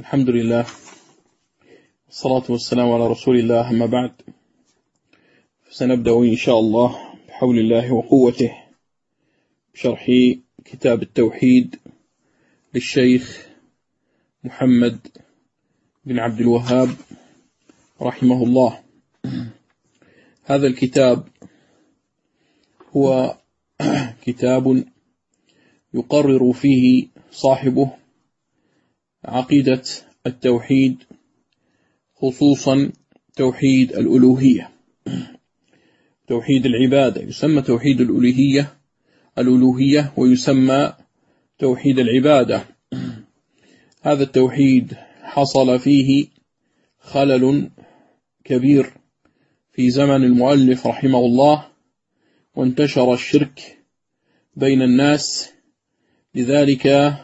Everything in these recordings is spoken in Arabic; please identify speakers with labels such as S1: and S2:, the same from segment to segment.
S1: الحمد لله والصلاة والسلام على رسول الله أما بعد. سنبدأ إن شاء الله بحول الله وقوته بشرح كتاب التوحيد للشيخ محمد بن عبد الوهاب رحمه الله. هذا الكتاب هو كتاب يقرر فيه صاحبه عقيدة التوحيد خصوصا توحيد الألوهية. توحيد العبادة يسمى توحيد الألوهية الألوهية ويسمى توحيد العبادة. هذا التوحيد حصل فيه خلل كبير في زمن المؤلف رحمه الله وانتشر الشرك بين الناس لذلك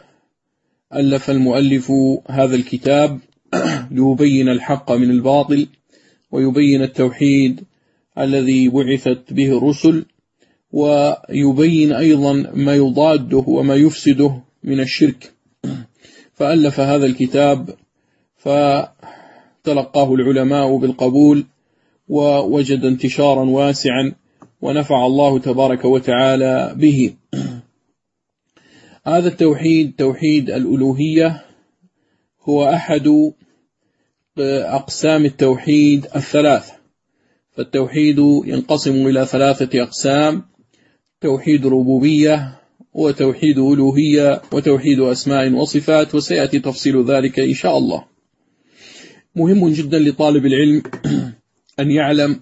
S1: ألف المؤلف هذا الكتاب ليبين الحق من الباطل ويبين التوحيد الذي بعثت به الرسل ويبين أيضا ما يضاده وما يفسده من الشرك. فألف هذا الكتاب فتلقاه العلماء بالقبول ووجد انتشارا واسعا ونفع الله تبارك وتعالى به. هذا التوحيد توحيد الألوهية هو أحد أقسام التوحيد الثلاثة فالتوحيد ينقسم إلى ثلاثة أقسام توحيد ربوبية وتوحيد ألوهية وتوحيد أسماء وصفات وسيأتي تفصيل ذلك إن شاء الله. مهم جدا لطالب العلم أن يعلم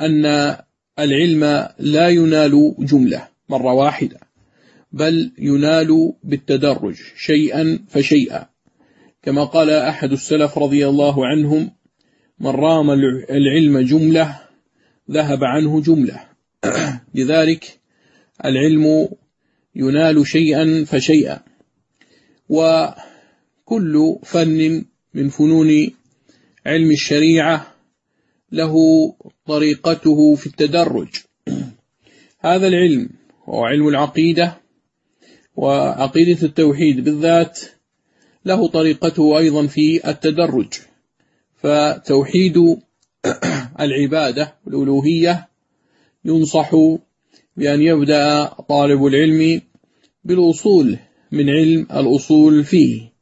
S1: أن العلم لا ينال جملة مرة واحدة. بل ينال بالتدرج شيئا فشيئا. كما قال أحد السلف رضي الله عنهم من رام العلم جملة ذهب عنه جملة. لذلك العلم ينال شيئا فشيئا. وكل فن من فنون علم الشريعة له طريقته في التدرج. هذا العلم هو علم العقيدة وعقيدة التوحيد بالذات له طريقته أيضا في التدرج. فتوحيد العبادة والألوهية ينصح بأن يبدأ طالب العلم بالوصول من علم الأصول فيه.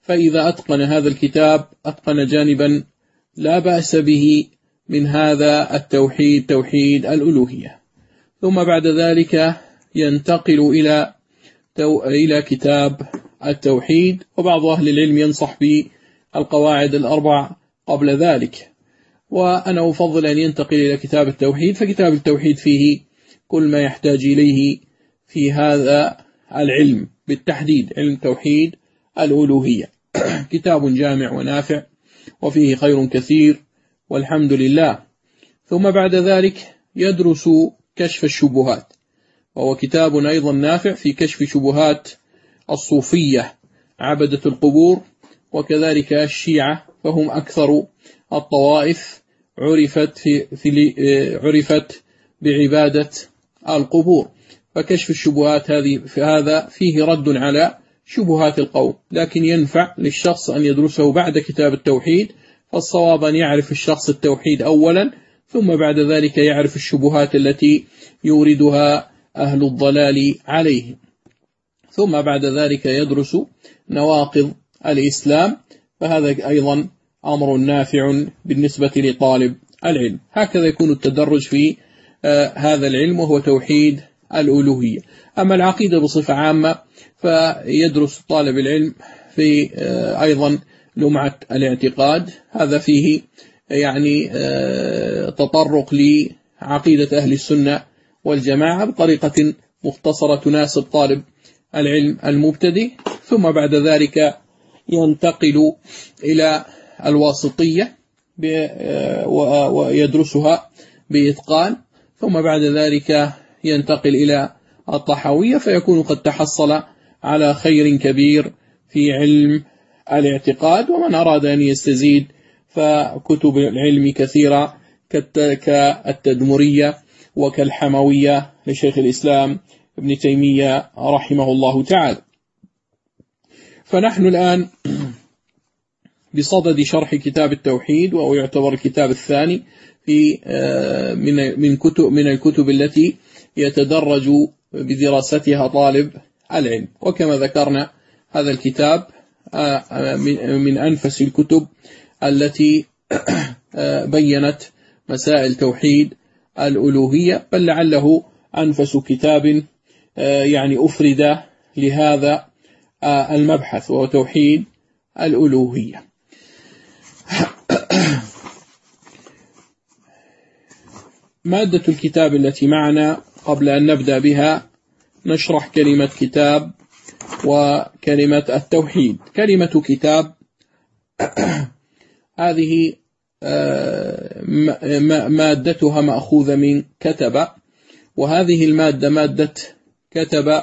S1: فإذا أتقن هذا الكتاب أتقن جانبا لا بأس به من هذا التوحيد توحيد الألوهية. ثم بعد ذلك ينتقل إلى إلى كتاب التوحيد وبعض أهل العلم ينصح بالقواعد الأربع قبل ذلك. وأنا أفضل أن ينتقل إلى كتاب التوحيد فكتاب التوحيد فيه كل ما يحتاج إليه في هذا العلم بالتحديد علم توحيد الألوهية. كتاب جامع ونافع وفيه خير كثير والحمد لله. ثم بعد ذلك يدرس كشف الشبهات. وهو كتاب أيضا نافع في كشف شبهات الصوفية عبدة القبور وكذلك الشيعة فهم أكثر الطوائف عرفت في, في عرفت بعبادة القبور. فكشف الشبهات هذه في هذا فيه رد على شبهات القوم لكن ينفع للشخص أن يدرسه بعد كتاب التوحيد فالصواب أن يعرف الشخص التوحيد أولا ثم بعد ذلك يعرف الشبهات التي يوردها أهل الضلال عليه ثم بعد ذلك يدرس نواقض الإسلام فهذا أيضا أمر نافع بالنسبة لطالب العلم. هكذا يكون التدرج في آه، هذا العلم وهو توحيد الألوهية. أما العقيدة بصفة عامة فيدرس طالب العلم في آه، أيضا لمعة الاعتقاد. هذا فيه يعني آه، تطرق لعقيدة أهل السنة والجماعة بطريقة مختصرة تناسب طالب العلم المبتدئ ثم بعد ذلك ينتقل إلى الواسطية ويدرسها بإتقان ثم بعد ذلك ينتقل إلى الطحاوية فيكون قد تحصل على خير كبير في علم الاعتقاد ومن أراد أن يستزيد فكتب العلم كثيرة كالتدمرية وكالحموية لشيخ الإسلام ابن تيمية رحمه الله تعالى. فنحن الآن بصدد شرح كتاب التوحيد وهو يعتبر الكتاب الثاني في آه، من من كتب من الكتب التي يتدرج بدراستها طالب العلم. وكما ذكرنا هذا الكتاب آه، من أنفس الكتب التي بينت مسائل توحيد الألوهية بل لعله أنفس كتاب يعني أفرد لهذا المبحث وهو توحيد الألوهية. مادة الكتاب التي معنا قبل أن نبدأ بها نشرح كلمة كتاب وكلمة التوحيد. كلمة كتاب هذه آه، مادتها مأخوذة من كتب وهذه المادة مادة كتب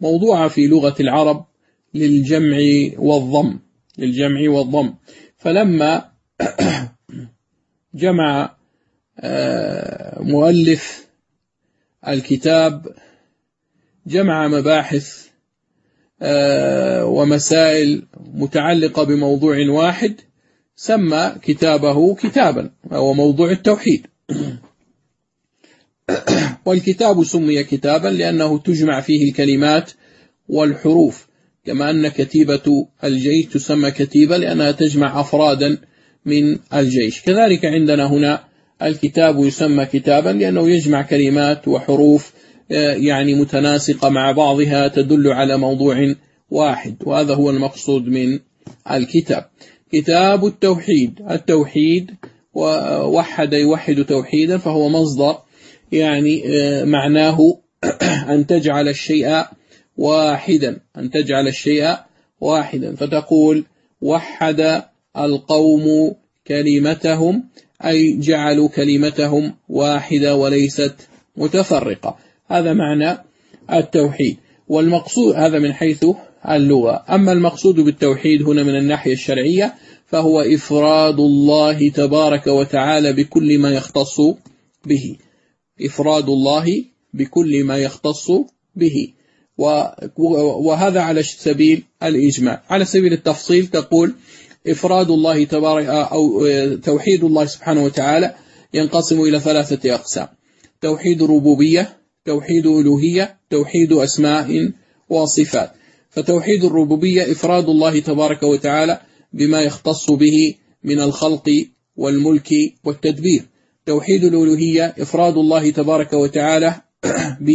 S1: موضوعة في لغة العرب للجمع والضم للجمع والضم. فلما جمع آه، مؤلف الكتاب جمع مباحث آه، ومسائل متعلقة بموضوع واحد سمى كتابه كتابا وهو موضوع التوحيد. والكتاب سمي كتابا لأنه تجمع فيه الكلمات والحروف كما أن كتيبة الجيش تسمى كتيبة لأنها تجمع أفرادا من الجيش. كذلك عندنا هنا الكتاب يسمى كتابا لأنه يجمع كلمات وحروف آه، يعني متناسقة مع بعضها تدل على موضوع واحد وهذا هو المقصود من الكتاب. كتاب التوحيد. التوحيد وحد يوحد توحيدا فهو مصدر يعني آه، معناه أن تجعل الشيء واحدا أن تجعل الشيء واحدا. فتقول وحد القوم كلمتهم أي جعلوا كلمتهم واحدة وليست متفرقة. هذا معنى التوحيد. والمقصود هذا من حيث اللغة. أما المقصود بالتوحيد هنا من الناحية الشرعية فهو إفراد الله تبارك وتعالى بكل ما يختص به. إفراد الله بكل ما يختص به. وهذا على سبيل الإجماع. على سبيل التفصيل تقول إفراد الله تبارك أو توحيد الله سبحانه وتعالى ينقسم إلى ثلاثة أقسام. توحيد الربوبية توحيد ألوهية توحيد أسماء وصفات. فتوحيد الربوبية إفراد الله تبارك وتعالى بما يختص به من الخلق والملك والتدبير. توحيد الألوهية إفراد الله تبارك وتعالى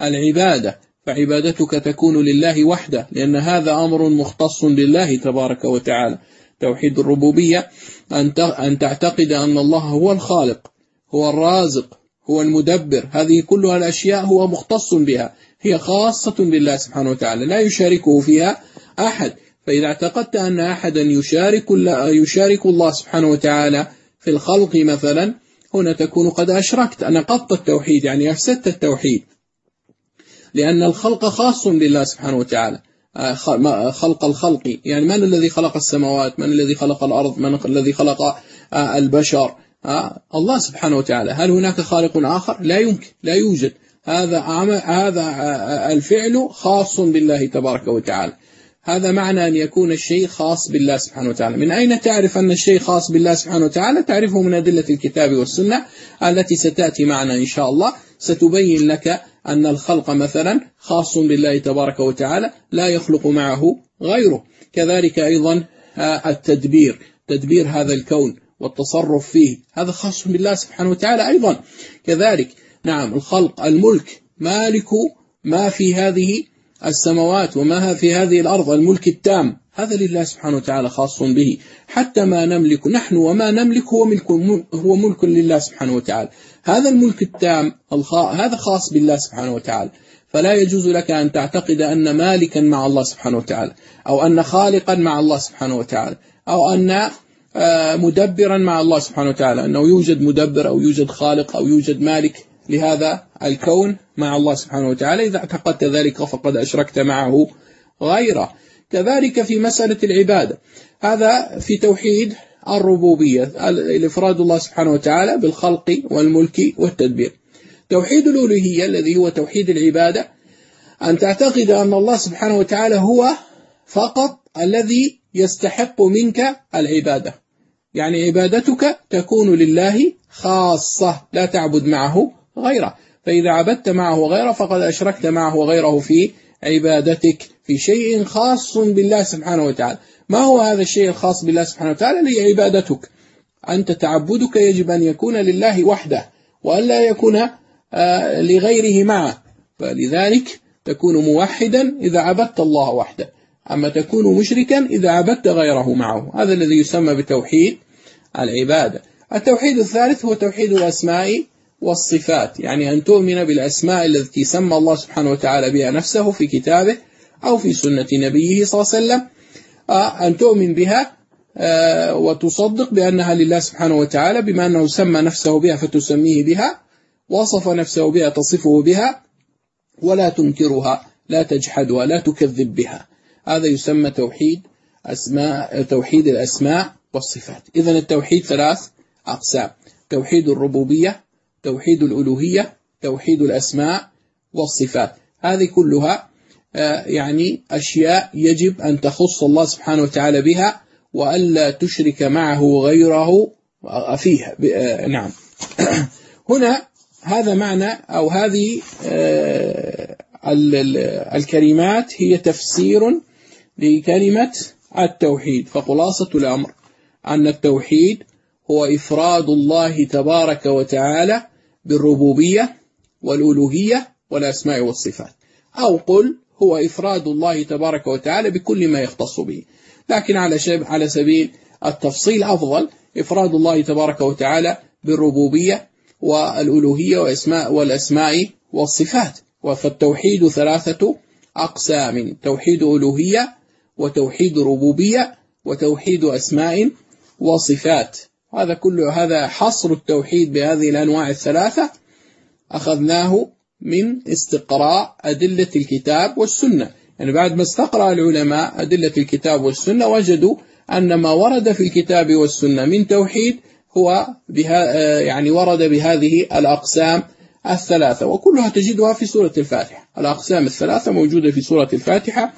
S1: بالعبادة. فعبادتك تكون لله وحده لأن هذا أمر مختص بالله تبارك وتعالى. توحيد الربوبية أن تعتقد أن الله هو الخالق هو الرازق هو المدبر. هذه كلها الأشياء هو مختص بها. هي خاصة بالله سبحانه وتعالى لا يشاركه فيها أحد. فإذا اعتقدت أن أحدا يشارك, يشارك الله سبحانه وتعالى في الخلق مثلا هنا تكون قد أشركت. نقضت التوحيد يعني أفسدت التوحيد. لأن الخلق خاص بالله سبحانه وتعالى. آه، خلق الخلق. يعني من الذي خلق السماوات؟ من الذي خلق الأرض؟ من الذي خلق آه، البشر؟ آه، الله سبحانه وتعالى. هل هناك خالق آخر؟ لا يمكن لا يوجد. هذا هذا الفعل خاص بالله تبارك وتعالى. هذا معنى أن يكون الشيء خاص بالله سبحانه وتعالى. من أين تعرف أن الشيء خاص بالله سبحانه وتعالى؟ تعرفه من أدلة الكتاب والسنة التي ستأتي معنا إن شاء الله. ستبين لك أن الخلق مثلا خاص بالله تبارك وتعالى لا يخلق معه غيره. كذلك أيضا آه، التدبير. تدبير هذا الكون والتصرف فيه هذا خاص بالله سبحانه وتعالى أيضا. كذلك نعم الخلق الملك مالك ما في هذه السماوات وما في هذه الأرض الملك التام. هذا لله سبحانه وتعالى خاص به. حتى ما نملك نحن وما نملك هو ملك, هو ملك لله سبحانه وتعالى. هذا الملك التام هذا خاص بالله سبحانه وتعالى. فلا يجوز لك أن تعتقد أن مالكا مع الله سبحانه وتعالى أو أن خالقا مع الله سبحانه وتعالى أو أن آه، مدبرا مع الله سبحانه وتعالى. أنه يوجد مدبر أو يوجد خالق أو يوجد مالك. لهذا الكون مع الله سبحانه وتعالى. إذا اعتقدت ذلك فقد أشركت معه غيره. كذلك في مسألة العبادة. هذا في توحيد الربوبية الإفراد الله سبحانه وتعالى بالخلق والملك والتدبير. توحيد الألوهية الذي هو توحيد العبادة. أن تعتقد أن الله سبحانه وتعالى هو فقط الذي يستحق منك العبادة. يعني عبادتك تكون لله خاصة لا تعبد معه غيره. فإذا عبدت معه غيره فقد أشركت معه غيره في عبادتك في شيء خاص بالله سبحانه وتعالى. ما هو هذا الشيء الخاص بالله سبحانه وتعالى؟ هي عبادتك أنت تعبدك يجب أن يكون لله وحده وأن لا يكون آه، لغيره معه. فلذلك تكون موحدا إذا عبدت الله وحده. أما تكون مشركا إذا عبدت غيره معه. هذا الذي يسمى بتوحيد العبادة. التوحيد الثالث هو توحيد الأسماء والصفات يعني أن تؤمن بالأسماء التي سمى الله سبحانه وتعالى بها نفسه في كتابه أو في سنة نبيه صلى الله عليه وسلم. آه، أن تؤمن بها آه، وتصدق بأنها لله سبحانه وتعالى بما أنه سمى نفسه بها فتسميه بها وصف نفسه بها تصفه بها ولا تنكرها لا تجحدها لا تكذب بها. هذا يسمى توحيد أسماء توحيد الأسماء والصفات. إذا التوحيد ثلاث أقسام. توحيد الربوبية توحيد الألوهية توحيد الأسماء والصفات. هذه كلها آه، يعني أشياء يجب أن تخص الله سبحانه وتعالى بها وألا تشرك معه غيره فيها. آه، نعم. هنا هذا معنى أو هذه آه، الكلمات هي تفسير لكلمة التوحيد. فخلاصة الأمر أن التوحيد هو إفراد الله تبارك وتعالى بالربوبية والألوهية والأسماء والصفات. أو قل هو إفراد الله تبارك وتعالى بكل ما يختص به. لكن على على سبيل التفصيل أفضل إفراد الله تبارك وتعالى بالربوبية والألوهية وأسماء والأسماء والصفات. فالتوحيد ثلاثة أقسام توحيد ألوهية وتوحيد ربوبية وتوحيد أسماء وصفات. هذا كله هذا حصر التوحيد بهذه الأنواع الثلاثة أخذناه من استقراء أدلة الكتاب والسنة. يعني بعد ما استقرأ العلماء أدلة الكتاب والسنة وجدوا أن ما ورد في الكتاب والسنة من توحيد هو بها يعني ورد بهذه الأقسام الثلاثة. وكلها تجدها في سورة الفاتحة. الأقسام الثلاثة موجودة في سورة الفاتحة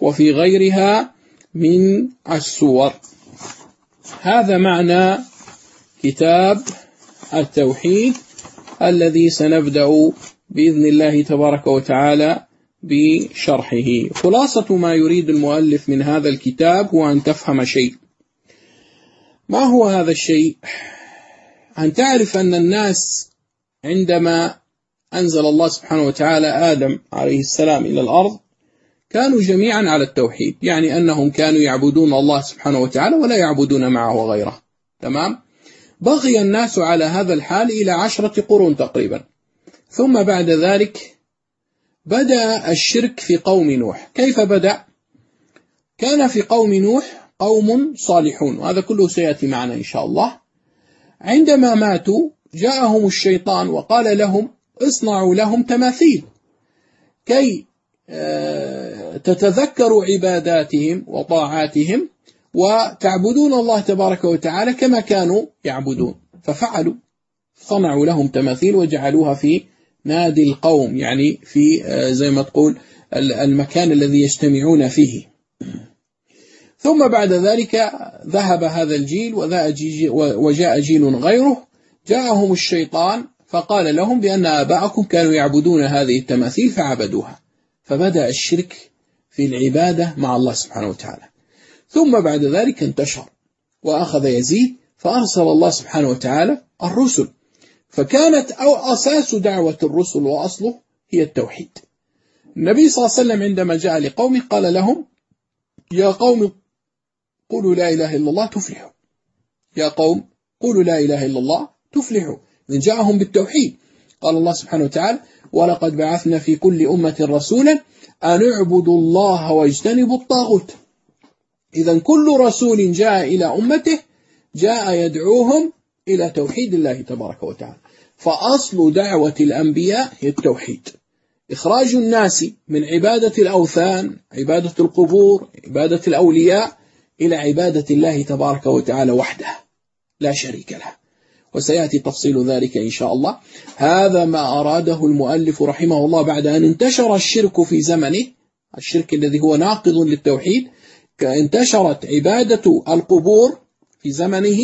S1: وفي غيرها من السور. هذا معنى كتاب التوحيد الذي سنبدأ بإذن الله تبارك وتعالى بشرحه. خلاصة ما يريد المؤلف من هذا الكتاب هو أن تفهم شيء. ما هو هذا الشيء؟ أن تعرف أن الناس عندما أنزل الله سبحانه وتعالى آدم عليه السلام إلى الأرض كانوا جميعا على التوحيد يعني أنهم كانوا يعبدون الله سبحانه وتعالى ولا يعبدون معه غيره تمام؟ بغي الناس على هذا الحال إلى عشرة قرون تقريبا. ثم بعد ذلك بدأ الشرك في قوم نوح. كيف بدأ؟ كان في قوم نوح قوم صالحون وهذا كله سيأتي معنا إن شاء الله. عندما ماتوا جاءهم الشيطان وقال لهم اصنعوا لهم تماثيل. كي آه، تتذكروا عباداتهم وطاعاتهم وتعبدون الله تبارك وتعالى كما كانوا يعبدون. ففعلوا صنعوا لهم تماثيل وجعلوها في نادي القوم يعني في آه، زي ما تقول المكان الذي يجتمعون فيه. ثم بعد ذلك ذهب هذا الجيل وجاء جيل غيره. جاءهم الشيطان فقال لهم بأن آباءكم كانوا يعبدون هذه التماثيل فعبدوها. فبدأ الشرك في العبادة مع الله سبحانه وتعالى. ثم بعد ذلك انتشر وأخذ يزيد فأرسل الله سبحانه وتعالى الرسل. فكانت أو أساس دعوة الرسل وأصله هي التوحيد. النبي صلى الله عليه وسلم عندما جاء لقومه قال لهم يا قوم قولوا لا إله إلا الله تفلحوا. يا قوم قولوا لا إله إلا الله تفلحوا. إذن جاءهم بالتوحيد. قال الله سبحانه وتعالى ولقد بعثنا في كل أمة رسولا أن اعبدوا الله واجتنبوا الطاغوت. إذا كل رسول جاء إلى أمته جاء يدعوهم إلى توحيد الله تبارك وتعالى. فأصل دعوة الأنبياء هي التوحيد. إخراج الناس من عبادة الأوثان عبادة القبور عبادة الأولياء إلى عبادة الله تبارك وتعالى وحده لا شريك له. وسيأتي تفصيل ذلك إن شاء الله. هذا ما أراده المؤلف رحمه الله بعد أن انتشر الشرك في زمنه الشرك الذي هو ناقض للتوحيد انتشرت عبادة القبور في زمنه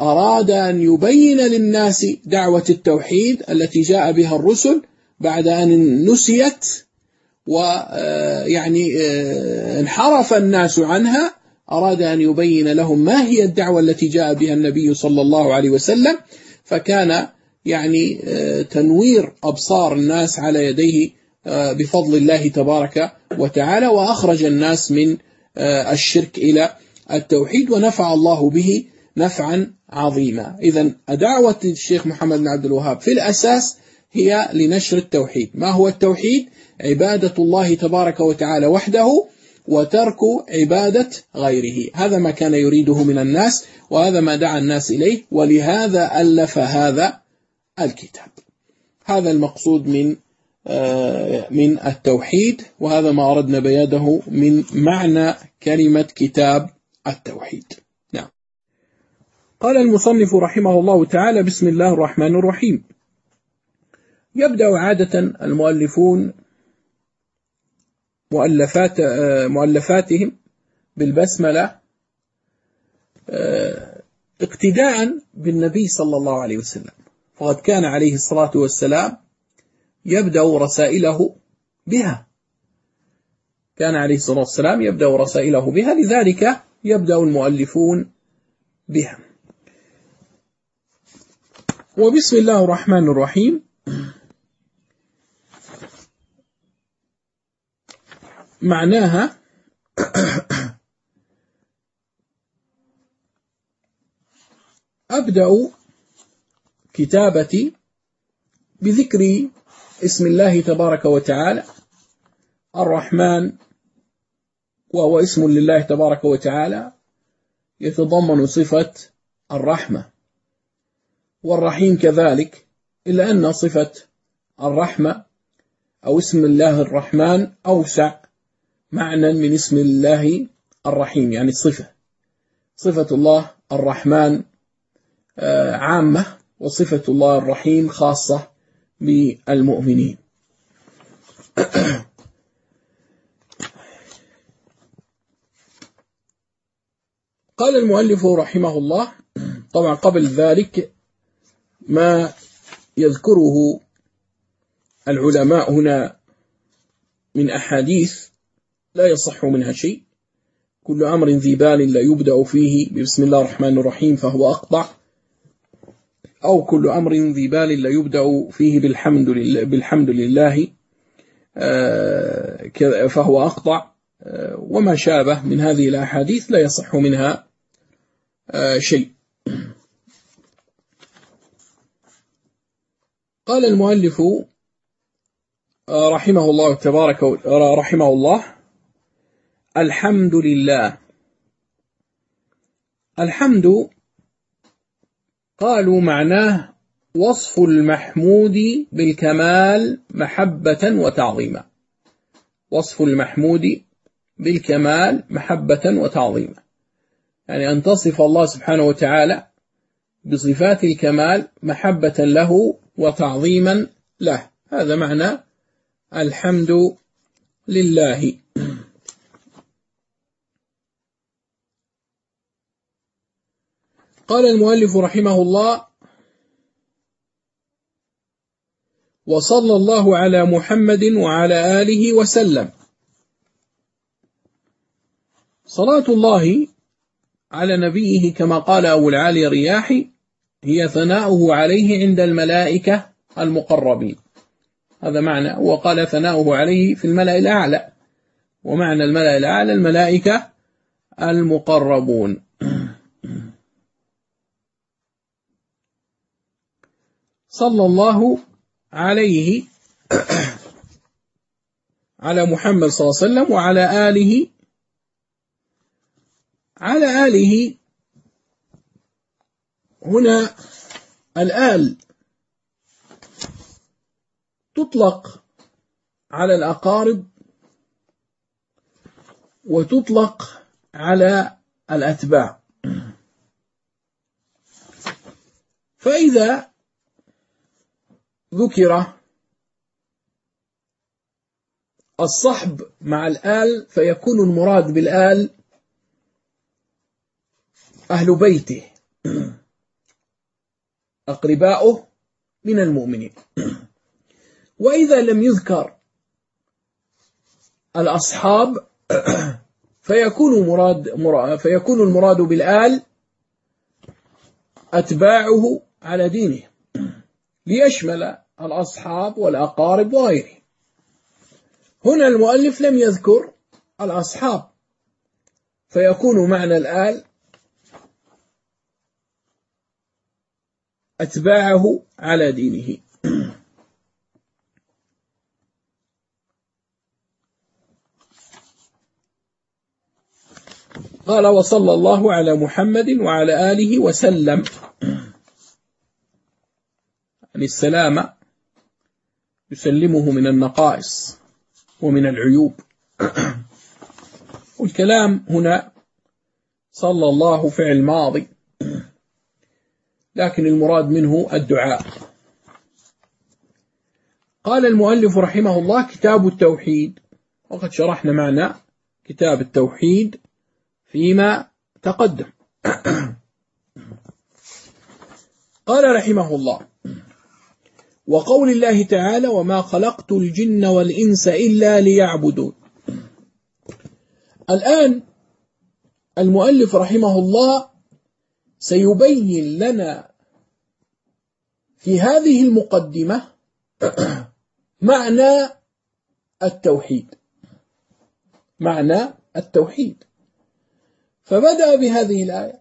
S1: أراد أن يبين للناس دعوة التوحيد التي جاء بها الرسل بعد أن نسيت ويعني آه، انحرف الناس عنها أراد أن يبين لهم ما هي الدعوة التي جاء بها النبي صلى الله عليه وسلم فكان يعني آه، تنوير أبصار الناس على يديه آه، بفضل الله تبارك وتعالى وأخرج الناس من الشرك إلى التوحيد ونفع الله به نفعا عظيما. إذا دعوة الشيخ محمد بن عبد الوهاب في الأساس هي لنشر التوحيد. ما هو التوحيد؟ عبادة الله تبارك وتعالى وحده وترك عبادة غيره. هذا ما كان يريده من الناس وهذا ما دعا الناس إليه ولهذا ألف هذا الكتاب. هذا المقصود من آه، من التوحيد وهذا ما أردنا بياده من معنى كلمة كتاب التوحيد. نعم. قال المصنف رحمه الله تعالى بسم الله الرحمن الرحيم. يبدأ عادة المؤلفون مؤلفات مؤلفاتهم بالبسملة آه، اقتداء بالنبي صلى الله عليه وسلم. فقد كان عليه الصلاة والسلام يبدأ رسائله بها. كان عليه الصلاة والسلام يبدأ رسائله بها لذلك يبدأ المؤلفون بها. وبسم الله الرحمن الرحيم. معناها أبدأ كتابتي بذكر اسم الله تبارك وتعالى الرحمن وهو اسم لله تبارك وتعالى يتضمن صفة الرحمة. والرحيم كذلك إلا أن صفة الرحمة أو اسم الله الرحمن أوسع معنى من اسم الله الرحيم يعني صفة. صفة الله الرحمن آه، عامة وصفة الله الرحيم خاصة. بالمؤمنين قال المؤلف رحمه الله طبعا قبل ذلك ما يذكره العلماء هنا من أحاديث لا يصح منها شيء. كل أمر ذي بال لا يبدأ فيه. بسم الله الرحمن الرحيم فهو أقطع أو كل أمر ذي بال لا يبدأ فيه بالحمد لله, بالحمد لله آه، فهو أقطع آه، وما شابه من هذه الأحاديث لا يصح منها آه، شيء. قال المؤلف رحمه الله تبارك رحمه الله الحمد لله. الحمد قالوا معناه وصف المحمود بالكمال محبة وتعظيما. وصف المحمود بالكمال محبة وتعظيما. يعني أن تصف الله سبحانه وتعالى بصفات الكمال محبة له وتعظيما له. هذا معنى الحمد لله. قال المؤلف رحمه الله وصلى الله على محمد وعلى آله وسلم. صلاة الله على نبيه كما قال أبو العالي الرياحي هي ثناؤه عليه عند الملائكة المقربين. هذا معنى وقال ثناؤه عليه في الملأ الأعلى. ومعنى الملأ الأعلى الملائكة المقربون. صلى الله عليه على محمد صلى الله عليه وسلم وعلى آله على آله هنا الآل تطلق على الأقارب وتطلق على الأتباع. فإذا ذكر الصحب مع الآل فيكون المراد بالآل أهل بيته. أقرباؤه من المؤمنين. وإذا لم يذكر الأصحاب فيكون مراد فيكون المراد بالآل أتباعه على دينه. ليشمل الأصحاب والأقارب وغيره هنا المؤلف لم يذكر الأصحاب فيكون معنى الآل أتباعه على دينه. قال وصلى الله على محمد وعلى آله وسلم. عن السلام يسلمه من النقائص ومن العيوب. والكلام هنا صلى الله فعل ماضي لكن المراد منه الدعاء. قال المؤلف رحمه الله كتاب التوحيد. وقد شرحنا معنى كتاب التوحيد فيما تقدم. قال رحمه الله وقول الله تعالى وما خلقت الجن والإنس إلا ليعبدون. الآن المؤلف رحمه الله سيبين لنا في هذه المقدمة معنى التوحيد. معنى التوحيد. فبدأ بهذه الآية.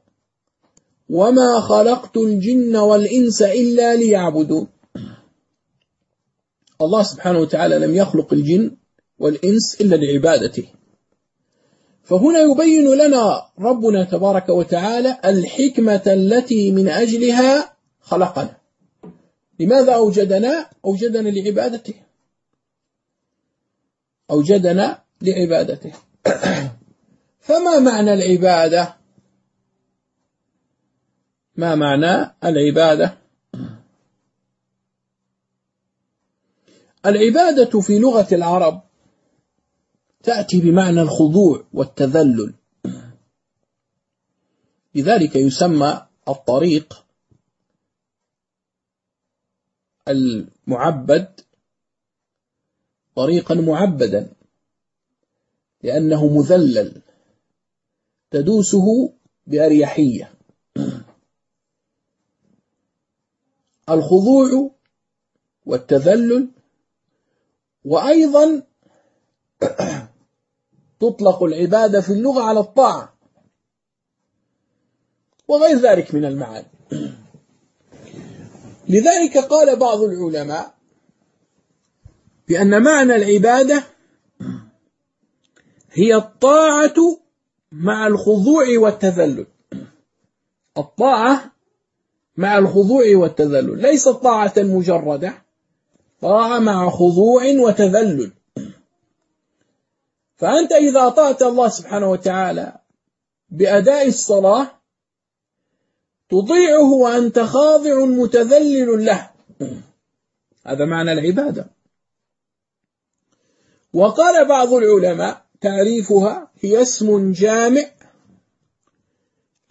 S1: وما خلقت الجن والإنس إلا ليعبدون. الله سبحانه وتعالى لم يخلق الجن والإنس إلا لعبادته فهنا يبين لنا ربنا تبارك وتعالى الحكمة التي من أجلها خلقنا لماذا أوجدنا؟ أوجدنا لعبادته أوجدنا لعبادته فما معنى العبادة؟ ما معنى العبادة؟ العبادة في لغة العرب تأتي بمعنى الخضوع والتذلل. لذلك يسمى الطريق المعبد طريقا معبدا لأنه مذلل تدوسه بأريحية. الخضوع والتذلل وأيضا تطلق العبادة في اللغة على الطاعة وغير ذلك من المعاني. لذلك قال بعض العلماء بأن معنى العبادة هي الطاعة مع الخضوع والتذلل. الطاعة مع الخضوع والتذلل. ليست طاعة مجردة. طاعة مع خضوع وتذلل. فأنت إذا أطعت الله سبحانه وتعالى بأداء الصلاة تطيعه وأنت خاضع متذلل له. هذا معنى العبادة. وقال بعض العلماء تعريفها هي اسم جامع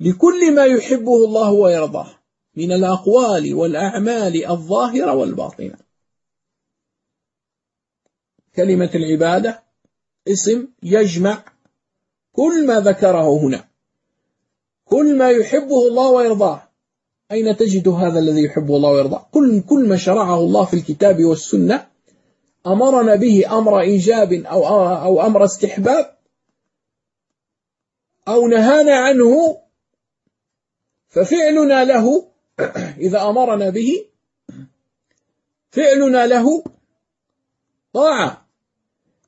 S1: لكل ما يحبه الله ويرضاه من الأقوال والأعمال الظاهرة والباطنة. كلمة العبادة اسم يجمع كل ما ذكره هنا. كل ما يحبه الله ويرضاه. أين تجد هذا الذي يحبه الله ويرضاه؟ كل, كل ما شرعه الله في الكتاب والسنة أمرنا به أمر إيجاب أو, أو أمر استحباب أو نهانا عنه ففعلنا له إذا أمرنا به فعلنا له طاعة.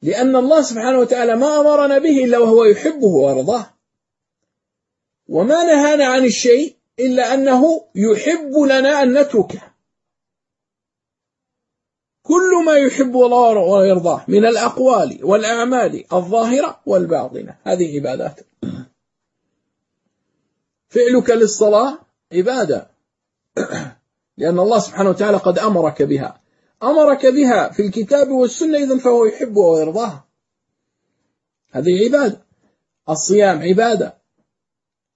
S1: لأن الله سبحانه وتعالى ما أمرنا به إلا وهو يحبه ويرضاه. وما نهانا عن الشيء إلا أنه يحب لنا أن نتركه. كل ما يحب الله ويرضاه من الأقوال والأعمال الظاهرة والباطنة. هذه عبادات. فعلك للصلاة عبادة. لأن الله سبحانه وتعالى قد أمرك بها. أمرك بها في الكتاب والسنة إذن فهو يحبها ويرضاها هذه عبادة. الصيام عبادة.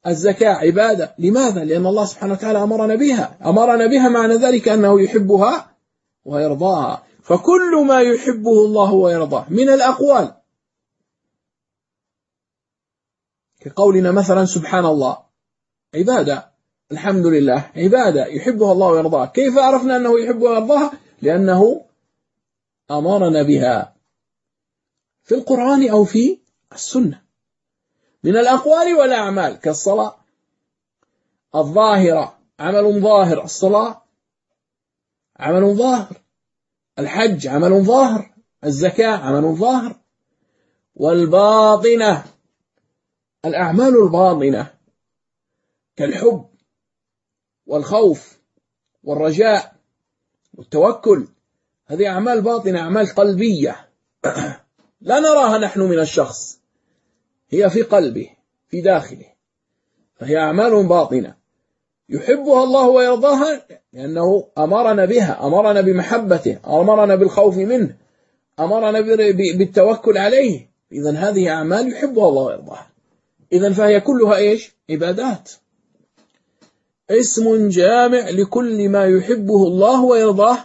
S1: الزكاة عبادة. لماذا؟ لأن الله سبحانه وتعالى أمرنا بها. أمرنا بها معنى ذلك أنه يحبها ويرضاها. فكل ما يحبه الله ويرضاه من الأقوال. كقولنا مثلا سبحان الله. عبادة. الحمد لله. عبادة. يحبها الله ويرضاها. كيف عرفنا أنه يحبها ويرضاها؟ لأنه أمرنا بها في القرآن أو في السنة. من الأقوال والأعمال كالصلاة الظاهرة عمل ظاهر الصلاة عمل ظاهر الحج عمل ظاهر الزكاة عمل ظاهر والباطنة الأعمال الباطنة كالحب والخوف والرجاء والتوكل هذه أعمال باطنة أعمال قلبية. لا نراها نحن من الشخص هي في قلبه في داخله فهي أعمال باطنة. يحبها الله ويرضاها لأنه أمرنا بها أمرنا بمحبته أمرنا بالخوف منه أمرنا بالتوكل عليه. إذا هذه أعمال يحبها الله ويرضاها. إذا فهي كلها إيش؟ عبادات. اسم جامع لكل ما يحبه الله ويرضاه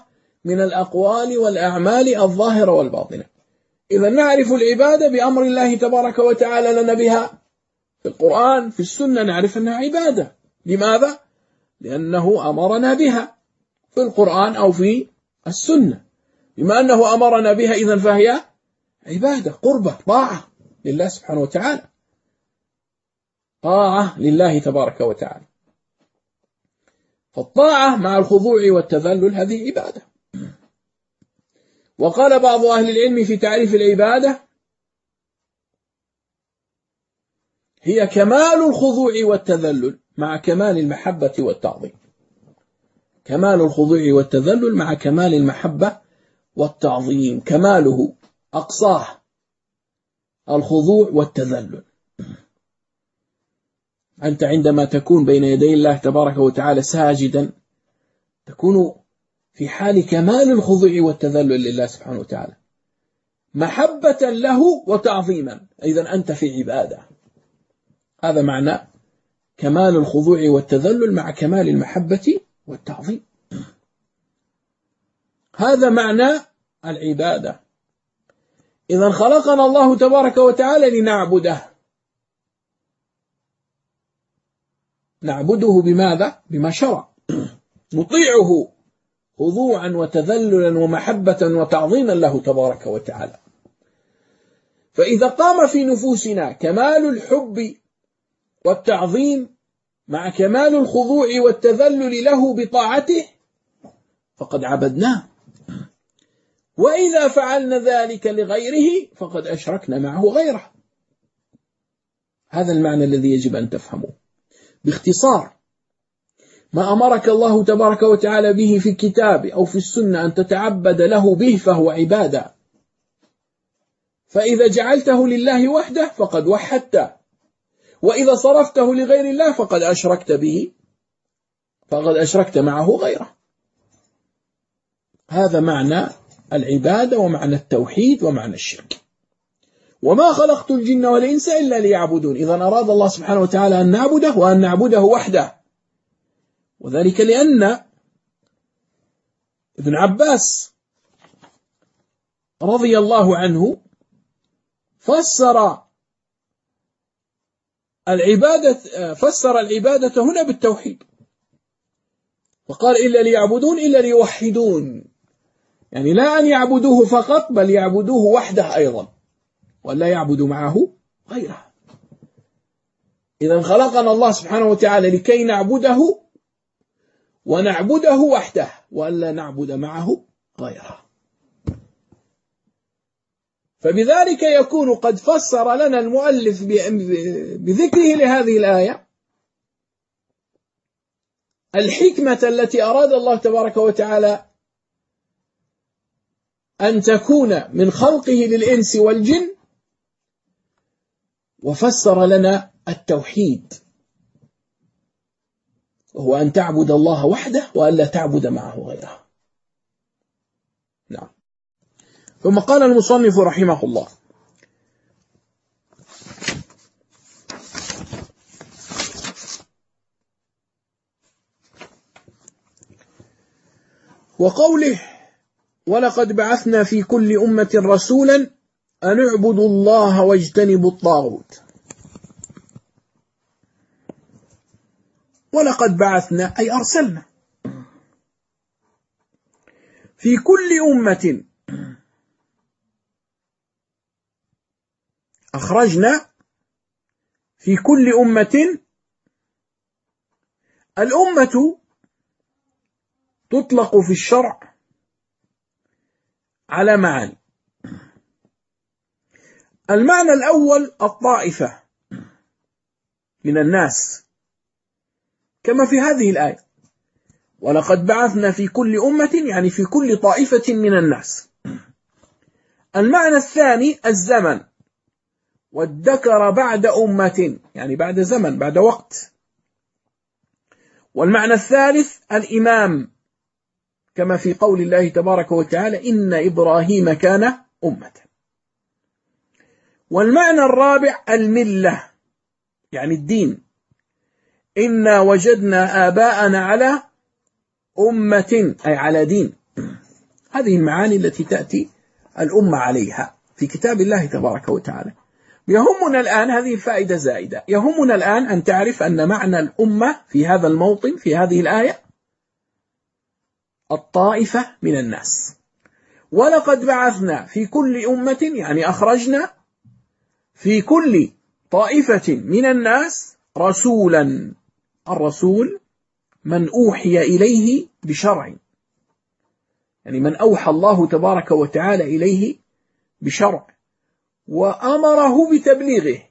S1: من الأقوال والأعمال الظاهرة والباطنة. إذا نعرف العبادة بأمر الله تبارك وتعالى لنا بها في القرآن في السنة نعرف أنها عبادة. لماذا؟ لأنه أمرنا بها في القرآن أو في السنة. بما أنه أمرنا بها إذا فهي عبادة قربة طاعة لله سبحانه وتعالى. طاعة لله تبارك وتعالى. فالطاعة مع الخضوع والتذلل هذه عبادة. وقال بعض أهل العلم في تعريف العبادة هي كمال الخضوع والتذلل مع كمال المحبة والتعظيم. كمال الخضوع والتذلل مع كمال المحبة والتعظيم. كماله أقصاه الخضوع والتذلل. أنت عندما تكون بين يدي الله تبارك وتعالى ساجدا تكون في حال كمال الخضوع والتذلل لله سبحانه وتعالى. محبة له وتعظيما. إذا أنت في عبادة. هذا معنى كمال الخضوع والتذلل مع كمال المحبة والتعظيم. هذا معنى العبادة. إذا خلقنا الله تبارك وتعالى لنعبده. نعبده بماذا؟ بما شرع. نطيعه خضوعا وتذللا ومحبة وتعظيما له تبارك وتعالى. فإذا قام في نفوسنا كمال الحب والتعظيم مع كمال الخضوع والتذلل له بطاعته فقد عبدناه. وإذا فعلنا ذلك لغيره فقد أشركنا معه غيره. هذا المعنى الذي يجب أن تفهموه. باختصار. ما أمرك الله تبارك وتعالى به في الكتاب أو في السنة أن تتعبد له به فهو عبادة. فإذا جعلته لله وحده فقد وحدته وإذا صرفته لغير الله فقد أشركت به. فقد أشركت معه غيره. هذا معنى العبادة ومعنى التوحيد ومعنى الشرك. وما خلقت الجن والإنس إلا ليعبدون. إذا أراد الله سبحانه وتعالى أن نعبده وأن نعبده وحده. وذلك لأن ابن عباس رضي الله عنه فسر العبادة فسر العبادة هنا بالتوحيد. فقال إلا ليعبدون إلا ليوحدون. يعني لا أن يعبدوه فقط بل يعبدوه وحده أيضا. ولا يعبدوا معه غيره. إذا خلقنا الله سبحانه وتعالى لكي نعبده ونعبده وحده وألا نعبد معه غيره. فبذلك يكون قد فسر لنا المؤلف بذكره لهذه الآية الحكمة التي أراد الله تبارك وتعالى أن تكون من خلقه للإنس والجن وفسر لنا التوحيد. وهو أن تعبد الله وحده وأن لا تعبد معه غيره. نعم. ثم قال المصنف رحمه الله وقوله ولقد بعثنا في كل أمة رسولا أن اعبدوا الله واجتنبوا الطاغوت. ولقد بعثنا أي أرسلنا. في كل أمة. أخرجنا في كل أمة. الأمة تطلق في الشرع على معاني. المعنى الأول الطائفة من الناس كما في هذه الآية. ولقد بعثنا في كل أمة يعني في كل طائفة من الناس. المعنى الثاني الزمن. وادكر بعد أمة يعني بعد زمن بعد وقت. والمعنى الثالث الإمام. كما في قول الله تبارك وتعالى إن إبراهيم كان أمة. والمعنى الرابع الملة يعني الدين. إنا وجدنا آباءنا على أمة أي على دين. هذه المعاني التي تأتي الأمة عليها في كتاب الله تبارك وتعالى. يهمنا الآن هذه الفائدة زائدة. يهمنا الآن أن تعرف أن معنى الأمة في هذا الموطن في هذه الآية الطائفة من الناس. ولقد بعثنا في كل أمة يعني أخرجنا في كل طائفة من الناس رسولا. الرسول من أوحي إليه بشرع. يعني من أوحى الله تبارك وتعالى إليه بشرع. وأمره بتبليغه.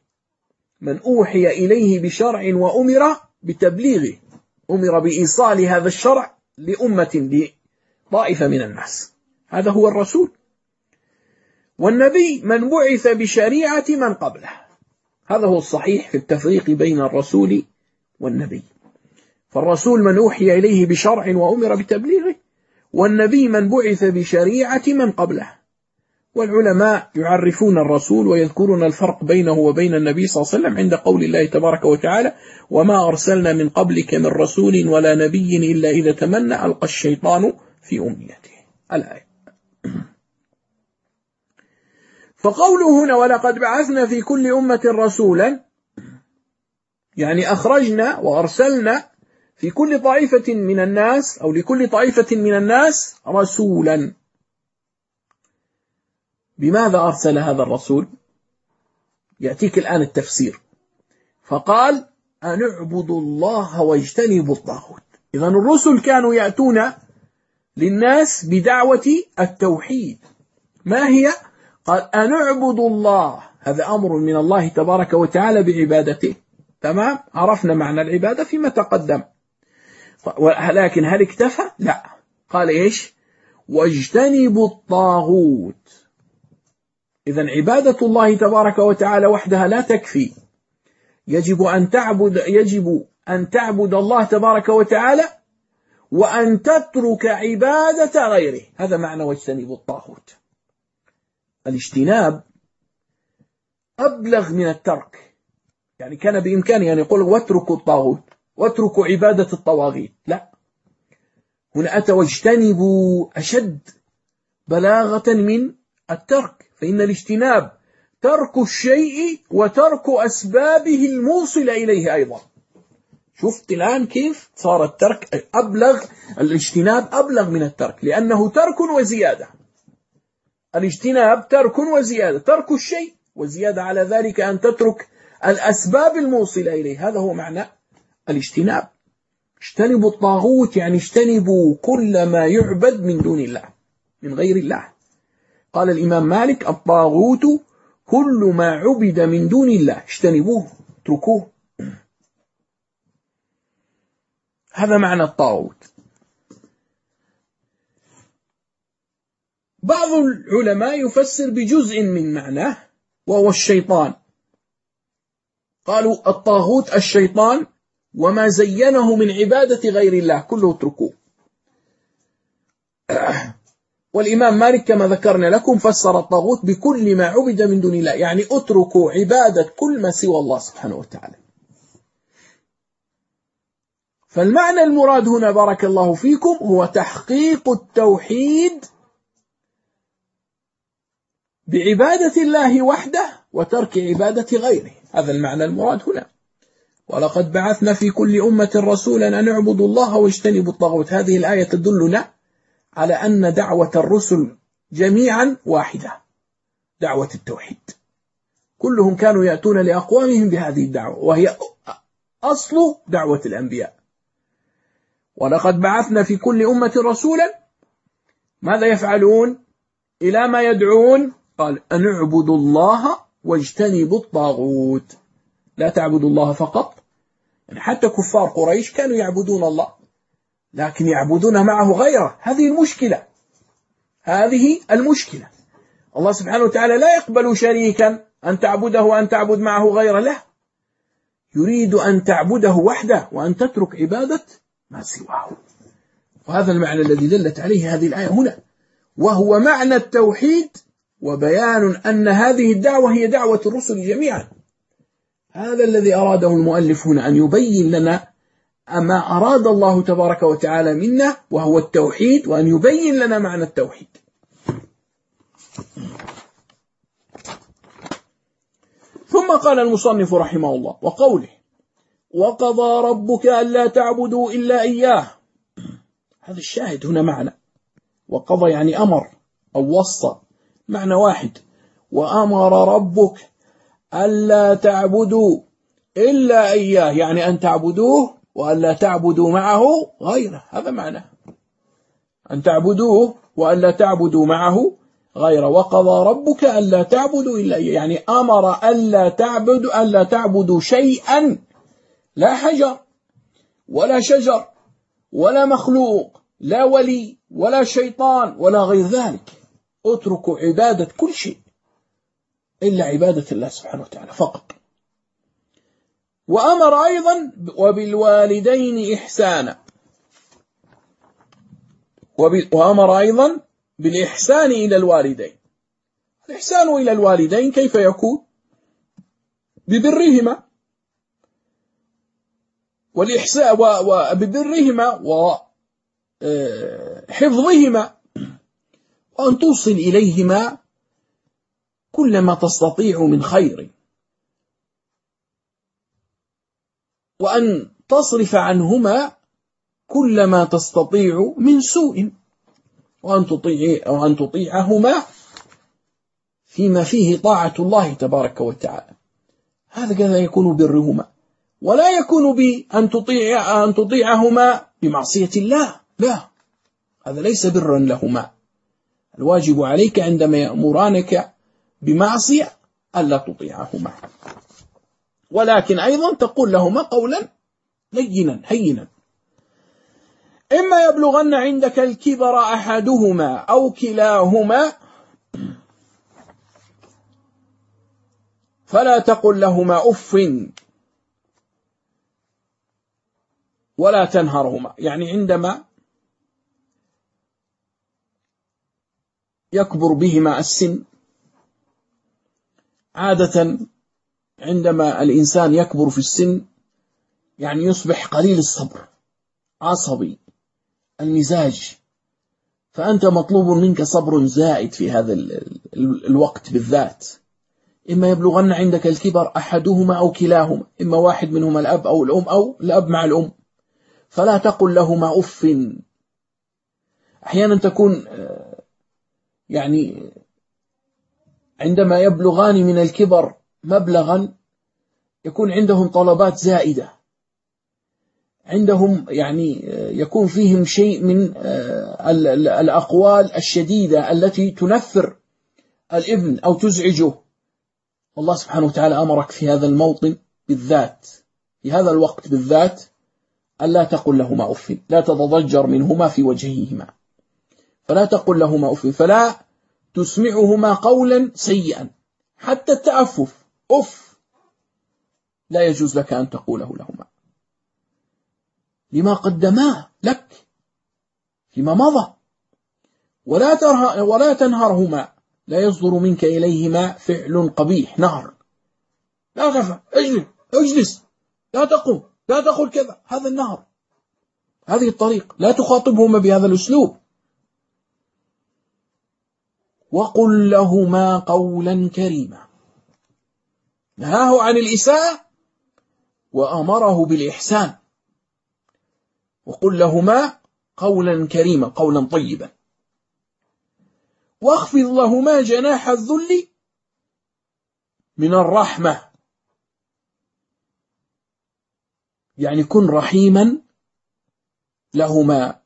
S1: من أوحي إليه بشرع وأمر بتبليغه. أمر بإيصال هذا الشرع لأمة لطائفة من الناس. هذا هو الرسول. والنبي من بعث بشريعة من قبله. هذا هو الصحيح في التفريق بين الرسول والنبي. فالرسول من أوحي إليه بشرع وأمر بتبليغه والنبي من بعث بشريعة من قبله. والعلماء يعرفون الرسول ويذكرون الفرق بينه وبين النبي صلى الله عليه وسلم عند قول الله تبارك وتعالى وما أرسلنا من قبلك من رسول ولا نبي إلا إذا تمنى ألقى الشيطان في أمنيته. الآية. فقوله هنا ولقد بعثنا في كل أمة رسولا يعني أخرجنا وأرسلنا في كل طائفة من الناس أو لكل طائفة من الناس رسولا. بماذا أرسل هذا الرسول؟ يأتيك الآن التفسير. فقال أن اعبدوا الله واجتنبوا الطاغوت. إذا الرسل كانوا يأتون للناس بدعوة التوحيد. ما هي؟ قال أن اعبدوا الله. هذا أمر من الله تبارك وتعالى بعبادته. تمام؟ عرفنا معنى العبادة فيما تقدم. لكن هل اكتفى؟ لا. قال إيش؟ واجتنبوا الطاغوت. إذا عبادة الله تبارك وتعالى وحدها لا تكفي. يجب أن تعبد يجب أن تعبد الله تبارك وتعالى وأن تترك عبادة غيره. هذا معنى واجتنب الطاغوت. الاجتناب أبلغ من الترك. يعني كان بإمكانه أن يقول واتركوا الطاغوت واتركوا عبادة الطواغيت. لا. هنا أتى واجتنبوا أشد بلاغة من الترك فإن الاجتناب ترك الشيء وترك أسبابه الموصلة إليه أيضا. شفت الآن كيف صار الترك أبلغ الاجتناب أبلغ من الترك لأنه ترك وزيادة. الاجتناب ترك وزيادة ترك الشيء وزيادة على ذلك أن تترك الأسباب الموصلة إليه. هذا هو معنى الاجتناب. اجتنبوا الطاغوت يعني اجتنبوا كل ما يعبد من دون الله من غير الله. قال الإمام مالك الطاغوت كل ما عبد من دون الله. اجتنبوه اتركوه. هذا معنى الطاغوت. بعض العلماء يفسر بجزء من معناه وهو الشيطان. قالوا الطاغوت الشيطان وما زينه من عبادة غير الله كله اتركوه. والإمام مالك كما ذكرنا لكم فسر الطاغوت بكل ما عبد من دون الله يعني اتركوا عبادة كل ما سوى الله سبحانه وتعالى. فالمعنى المراد هنا بارك الله فيكم هو تحقيق التوحيد بعبادة الله وحده وترك عبادة غيره. هذا المعنى المراد هنا. ولقد بعثنا في كل أمة رسولا أن اعبدوا الله واجتنبوا الطاغوت. هذه الآية تدلنا على أن دعوة الرسل جميعا واحدة. دعوة التوحيد. كلهم كانوا يأتون لأقوامهم بهذه الدعوة وهي أصل دعوة الأنبياء. ولقد بعثنا في كل أمة رسولا ماذا يفعلون؟ إلى ما يدعون قال أن اعبدوا الله واجتنبوا الطاغوت. لا تعبدوا الله فقط. يعني حتى كفار قريش كانوا يعبدون الله لكن يعبدون معه غيره. هذه المشكلة هذه المشكلة. الله سبحانه وتعالى لا يقبل شريكا أن تعبده وأن تعبد معه غيره له يريد أن تعبده وحده وأن تترك عبادة ما سواه. وهذا المعنى الذي دلت عليه هذه الآية هنا. وهو معنى التوحيد وبيان أن هذه الدعوة هي دعوة الرسل جميعا. هذا الذي أراده المؤلف هنا أن يبين لنا ما أراد الله تبارك وتعالى منا وهو التوحيد وأن يبين لنا معنى التوحيد. ثم قال المصنف رحمه الله وقوله وقضى ربك ألا تعبدوا إلا إياه. هذا الشاهد هنا معنى. وقضى يعني أمر أو وصى. معنى واحد. وأمر ربك ألا تعبدوا إلا إياه يعني أن تعبدوه وألا تعبدوا معه غيره. هذا معنى. أن تعبدوه وألا تعبدوا معه غيره. وقضى ربك ألا تعبدوا إلا إياه يعني أمر ألا تعبدوا ألا تعبدوا شيئا لا حجر ولا شجر ولا مخلوق لا ولي ولا شيطان ولا غير ذلك. اتركوا عبادة كل شيء إلا عبادة الله سبحانه وتعالى فقط. وأمر أيضا وبالوالدين إحسانا. وأمر أيضا بالإحسان إلى الوالدين. الإحسان إلى الوالدين كيف يكون؟ ببرهما. والإحسان وببرهما وحفظهما آه، وأن توصل إليهما كل ما تستطيع من خير. وأن تصرف عنهما كل ما تستطيع من سوء. وأن تطيع وأن تطيعهما فيما فيه طاعة الله تبارك وتعالى. هذا كذا يكون برهما. ولا يكون بأن تطيع أن تطيعهما بمعصية الله. لا. هذا ليس برا لهما. الواجب عليك عندما يأمرانك بمعصية ألا تطيعهما. ولكن أيضا تقول لهما قولا لينا هينا. إما يبلغن عندك الكبر أحدهما أو كلاهما فلا تقل لهما أف ولا تنهرهما. يعني عندما يكبر بهما السن. عادة عندما الإنسان يكبر في السن يعني يصبح قليل الصبر عصبي المزاج. فأنت مطلوب منك صبر زائد في هذا الوقت بالذات. إما يبلغن عندك الكبر أحدهما أو كلاهما إما واحد منهما الأب أو الأم أو الأب مع الأم. فلا تقل لهما أف. أحيانا تكون آه، يعني عندما يبلغان من الكبر مبلغا يكون عندهم طلبات زائدة. عندهم يعني يكون فيهم شيء من الأقوال الشديدة التي تنفر الابن أو تزعجه. والله سبحانه وتعالى أمرك في هذا الموطن بالذات في هذا الوقت بالذات ألا تقل لهما أف لا تتضجر منهما في وجههما فلا تقل لهما أف فلا تسمعهما قولا سيئا. حتى التأفف أف لا يجوز لك أن تقوله لهما. لما قدماه لك فيما مضى. ولا, تره ولا تنهرهما لا يصدر منك إليهما فعل قبيح نهر. لا تفعل اجلس اجلس. لا تقوم لا تقول كذا هذا النهر. هذه الطريقة لا تخاطبهما بهذا الأسلوب. وقل لهما قولا كريما. نهاه عن الإساءة وأمره بالإحسان. وقل لهما قولا كريما قولا طيبا. واخفض لهما جناح الذل من الرحمة. يعني كن رحيما لهما.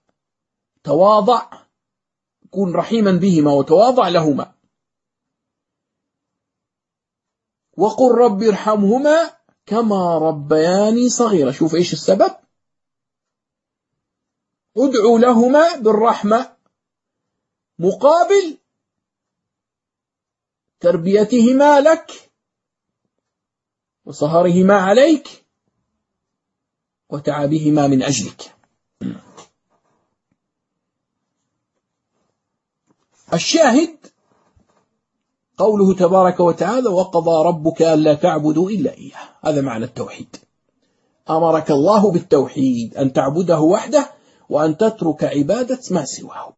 S1: تواضع. كن رحيما بهما وتواضع لهما. وقل رب ارحمهما كما ربياني صغيرة شوف إيش السبب؟ ادعو لهما بالرحمة مقابل تربيتهما لك وسهرهما عليك وتعبهما من أجلك. الشاهد قوله تبارك وتعالى وقضى ربك ألا تعبدوا إلا إياه. هذا معنى التوحيد. أمرك الله بالتوحيد أن تعبده وحده وأن تترك عبادة ما سواه.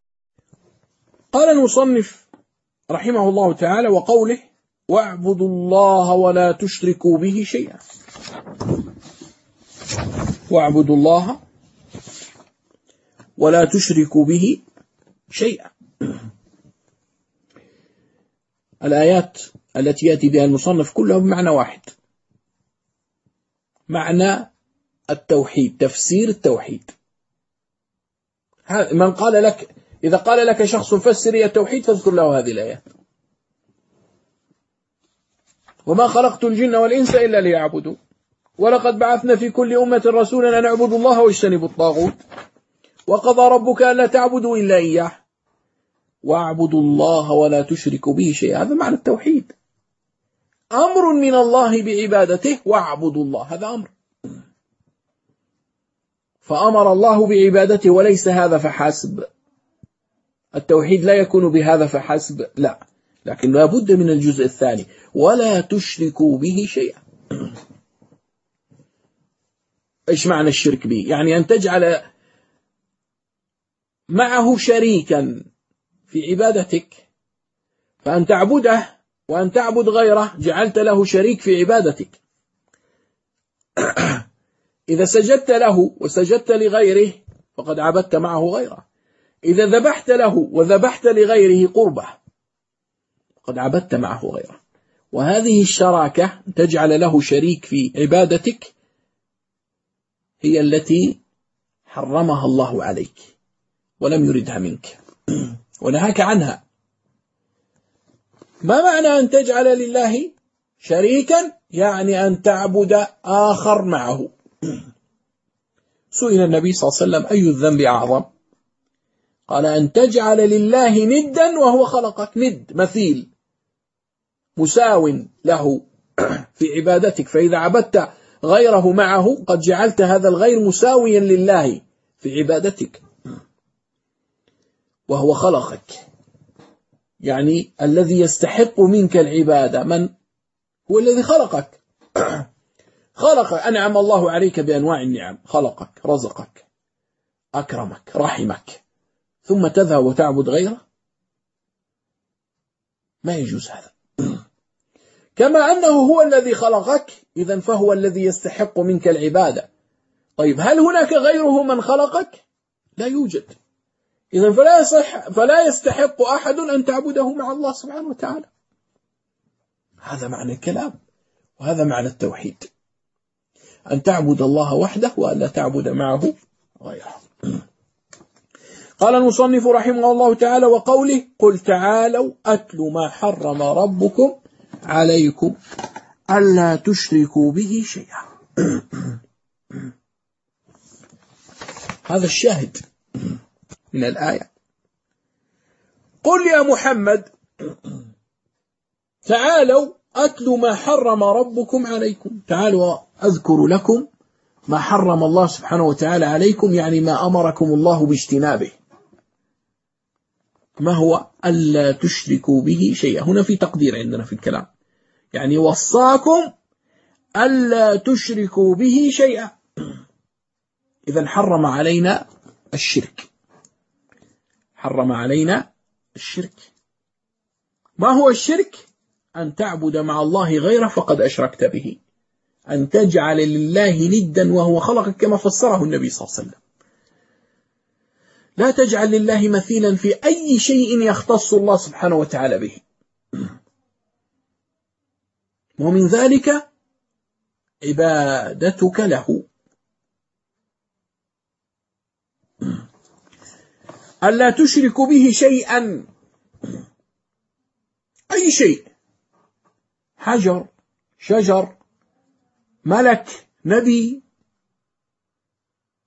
S1: قال المصنف رحمه الله تعالى وقوله واعبدوا الله ولا تشركوا به شيئا. واعبدوا الله ولا تشركوا به شيئا. الآيات التي يأتي بها المصنف كلها بمعنى واحد. معنى التوحيد تفسير التوحيد. من قال لك إذا قال لك شخص فسر لي التوحيد فاذكر له هذه الآيات. وما خلقت الجن والإنس إلا ليعبدوا ولقد بعثنا في كل أمة رسولا أن اعبدوا الله واجتنبوا الطاغوت. وقضى ربك ألا تعبدوا إلا إياه. واعبدوا الله ولا تشركوا به شيئا. هذا معنى التوحيد. أمر من الله بعبادته واعبدوا الله. هذا أمر. فأمر الله بعبادته وليس هذا فحسب. التوحيد لا يكون بهذا فحسب لا. لكن لا بد من الجزء الثاني. ولا تشركوا به شيئا. إيش معنى الشرك به؟ يعني أن تجعل معه شريكا. في عبادتك فأن تعبده وأن تعبد غيره جعلت له شريك في عبادتك. إذا سجدت له وسجدت لغيره فقد عبدت معه غيره. إذا ذبحت له وذبحت لغيره قربة قد عبدت معه غيره. وهذه الشراكة تجعل له شريك في عبادتك هي التي حرمها الله عليك ولم يردها منك. ونهاك عنها. ما معنى أن تجعل لله شريكا؟ يعني أن تعبد آخر معه. سئل النبي صلى الله عليه وسلم أي الذنب أعظم؟ قال أن تجعل لله ندا وهو خلقك. ند مثيل. مساو له في عبادتك. فإذا عبدت غيره معه قد جعلت هذا الغير مساويا لله في عبادتك. وهو خلقك. يعني الذي يستحق منك العبادة. من؟ هو الذي خلقك. خلق. أنعم الله عليك بأنواع النعم. خلقك رزقك أكرمك رحمك. ثم تذهب وتعبد غيره؟ ما يجوز هذا. كما أنه هو الذي خلقك إذا فهو الذي يستحق منك العبادة. طيب هل هناك غيره من خلقك؟ لا يوجد. إذا فلا يصح فلا يستحق أحد أن تعبده مع الله سبحانه وتعالى. هذا معنى الكلام وهذا معنى التوحيد. أن تعبد الله وحده وأن لا تعبد معه غيره. قال المصنف رحمه الله تعالى وقوله قل تعالوا أتل ما حرم ربكم عليكم ألا تشركوا به شيئا. هذا الشاهد. من الآية. قل يا محمد تعالوا أتل ما حرم ربكم عليكم. تعالوا أذكر لكم ما حرم الله سبحانه وتعالى عليكم يعني ما أمركم الله باجتنابه. ما هو؟ ألا تشركوا به شيئا. هنا في تقدير عندنا في الكلام. يعني وصاكم ألا تشركوا به شيئا. إذا حرم علينا الشرك. حرم علينا الشرك. ما هو الشرك؟ أن تعبد مع الله غيره فقد أشركت به. أن تجعل لله ندا وهو خلقك كما فسره النبي صلى الله عليه وسلم. لا تجعل لله مثيلا في أي شيء يختص الله سبحانه وتعالى به. ومن ذلك عبادتك له. ألا تشرك به شيئا؟ أي شيء. حجر شجر ملك نبي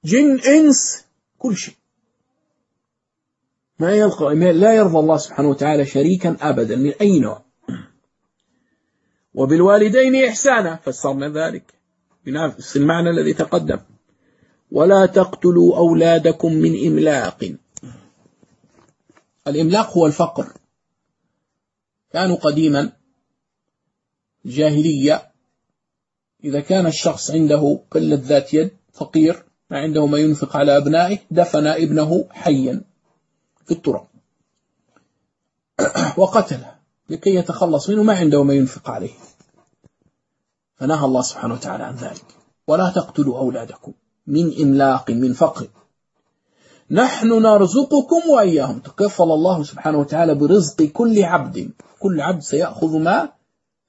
S1: جن إنس كل شيء. ما يلقى لا يرضى الله سبحانه وتعالى شريكا أبدا من أي نوع. وبالوالدين إحسانا فسرنا ذلك. بنفس المعنى الذي تقدم. ولا تقتلوا أولادكم من إملاق. الإملاق هو الفقر. كانوا قديما جاهلية. إذا كان الشخص عنده قلة ذات يد فقير ما عنده ما ينفق على أبنائه دفن ابنه حيا في التراب. وقتله لكي يتخلص منه ما عنده ما ينفق عليه. فنهى الله سبحانه وتعالى عن ذلك. ولا تقتلوا أولادكم من إملاق من فقر. نحن نرزقكم وإياهم. تكفل الله سبحانه وتعالى برزق كل عبد. كل عبد سيأخذ ما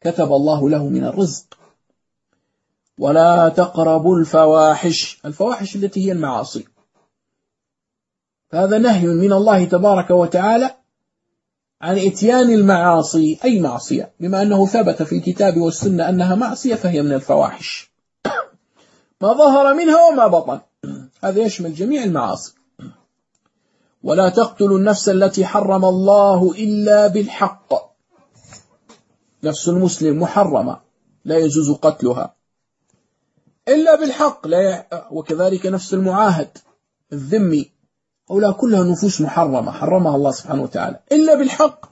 S1: كتب الله له من الرزق. ولا تقربوا الفواحش. الفواحش التي هي المعاصي. هذا نهي من الله تبارك وتعالى عن إتيان المعاصي. أي معصية؟ بما أنه ثبت في الكتاب والسنة أنها معصية فهي من الفواحش. ما ظهر منها وما بطن. هذا يشمل جميع المعاصي. ولا تقتلوا النفس التي حرم الله إلا بالحق. نفس المسلم محرمة لا يجوز قتلها. إلا بالحق لا. وكذلك نفس المعاهد الذمي هؤلاء كلها نفوس محرمة حرمها الله سبحانه وتعالى. إلا بالحق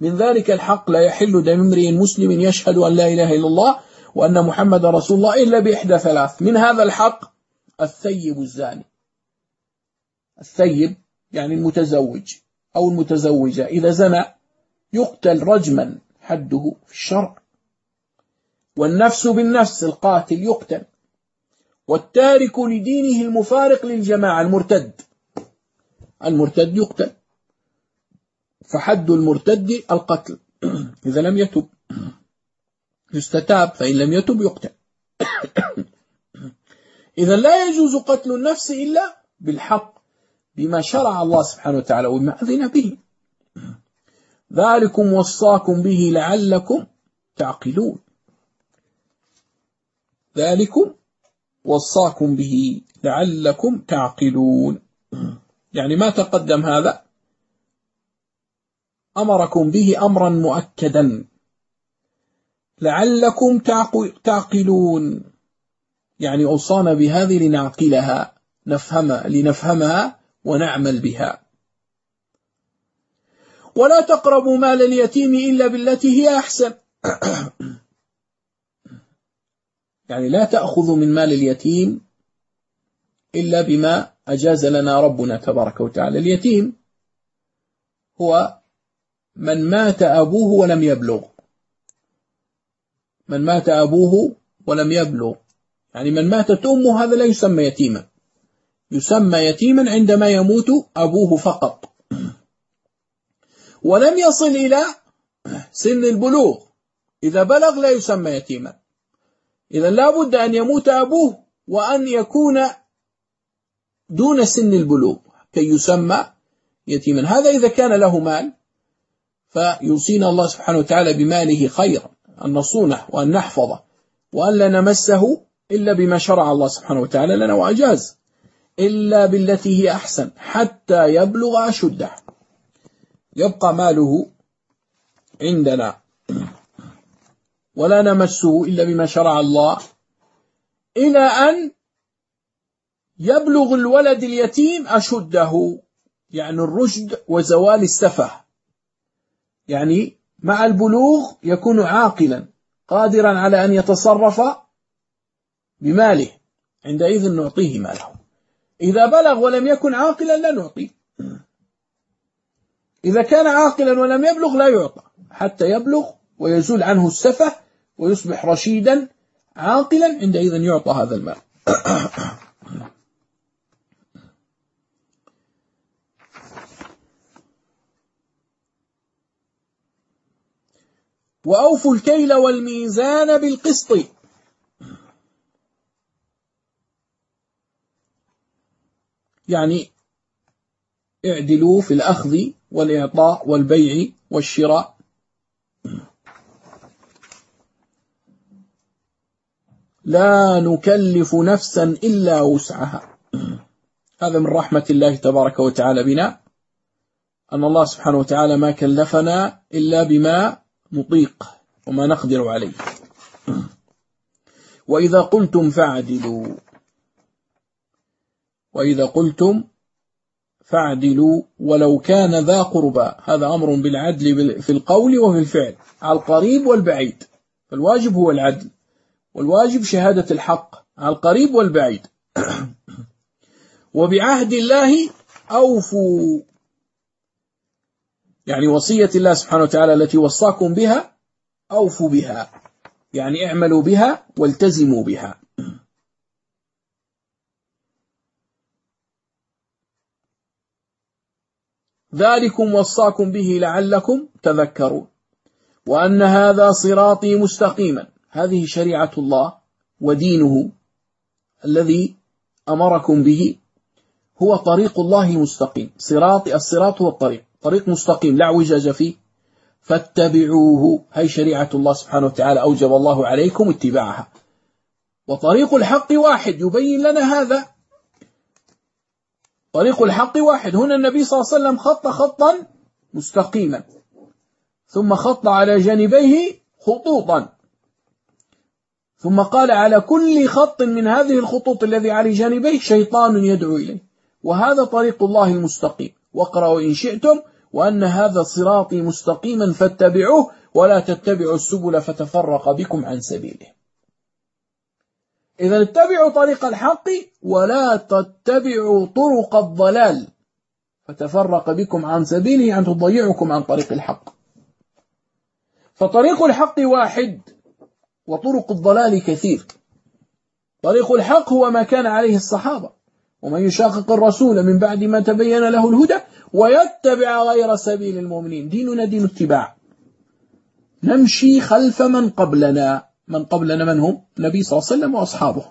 S1: من ذلك الحق لا يحل دم امرئ مسلم يشهد أن لا إله إلا الله وأن محمد رسول الله إلا بإحدى ثلاث. من هذا الحق الثيب الزاني. الثيب يعني المتزوج أو المتزوجة. إذا زنى يقتل رجما حده في الشرع. والنفس بالنفس القاتل يقتل. والتارك لدينه المفارق للجماعة المرتد. المرتد يقتل. فحد المرتد القتل. إذا لم يتب. يستتاب فإن لم يتب يقتل. إذا لا يجوز قتل النفس إلا بالحق. بما شرع الله سبحانه وتعالى وما أذن به. ذلكم وصاكم به لعلكم تعقلون. ذلكم وصاكم به لعلكم تعقلون. يعني ما تقدم هذا؟ أمركم به أمرا مؤكدا. لعلكم تعقلون. يعني أوصانا بهذه لنعقلها نفهمها لنفهمها ونعمل بها. ولا تقربوا مال اليتيم إلا بالتي هي أحسن. يعني لا تأخذوا من مال اليتيم إلا بما أجاز لنا ربنا تبارك وتعالى. اليتيم هو من مات أبوه ولم يبلغ. من مات أبوه ولم يبلغ. يعني من ماتت أمه هذا لا يسمى يتيما. يسمى يتيما عندما يموت أبوه فقط. ولم يصل إلى سن البلوغ. إذا بلغ لا يسمى يتيما. إذا لا بد أن يموت أبوه وأن يكون دون سن البلوغ. كي يسمى يتيما. هذا إذا كان له مال فيوصينا الله سبحانه وتعالى بماله خيرا. أن نصونه وأن نحفظه وأن لا نمسه إلا بما شرع الله سبحانه وتعالى لنا وأجاز. إلا بالتي هي أحسن حتى يبلغ أشده. يبقى ماله عندنا. ولا نمسه إلا بما شرع الله. إلى أن يبلغ الولد اليتيم أشده يعني الرشد وزوال السفه. يعني مع البلوغ يكون عاقلا قادرا على أن يتصرف بماله عندئذ نعطيه ماله. إذا بلغ ولم يكن عاقلا لا نعطي. إذا كان عاقلا ولم يبلغ لا يعطى حتى يبلغ ويزول عنه السفة ويصبح رشيدا عاقلا عندئذ يعطى هذا المال. وأوفوا الكيل والميزان بالقسط. يعني اعدلوا في الأخذ والإعطاء والبيع والشراء. لا نكلف نفسا إلا وسعها. هذا من رحمة الله تبارك وتعالى بنا. أن الله سبحانه وتعالى ما كلفنا إلا بما نطيق وما نقدر عليه. وإذا قلتم فاعدلوا وإذا قلتم فاعدلوا ولو كان ذا قربى. هذا أمر بالعدل في القول وفي الفعل على القريب والبعيد. فالواجب هو العدل والواجب شهادة الحق على القريب والبعيد. وبعهد الله أوفوا. يعني وصية الله سبحانه وتعالى التي وصاكم بها أوفوا بها. يعني اعملوا بها والتزموا بها. ذلكم وصاكم به لعلكم تذكرون. وأن هذا صراطي مستقيما. هذه شريعة الله ودينه الذي أمركم به. هو طريق الله مستقيم. صراط الصراط هو الطريق. طريق مستقيم. لا اعوجاج فيه. فاتبعوه. هي شريعة الله سبحانه وتعالى. أوجب الله عليكم اتباعها. وطريق الحق واحد. يبين لنا هذا. طريق الحق واحد. هنا النبي صلى الله عليه وسلم خط خطا مستقيما ثم خط على جانبيه خطوطا ثم قال على كل خط من هذه الخطوط الذي على جانبيه شيطان يدعو إليه. وهذا طريق الله المستقيم. واقرأوا إن شئتم وأن هذا صراطي مستقيما فاتبعوه ولا تتبعوا السبل فتفرق بكم عن سبيله. إذا اتبعوا طريق الحق ولا تتبعوا طرق الضلال. فتفرق بكم عن سبيله أن تضيعكم عن طريق الحق. فطريق الحق واحد وطرق الضلال كثير. طريق الحق هو ما كان عليه الصحابة. ومن يشاقق الرسول من بعد ما تبين له الهدى ويتبع غير سبيل المؤمنين. ديننا دين اتباع. نمشي خلف من قبلنا. من قبلنا من هم؟ النبي صلى الله عليه وسلم وأصحابه.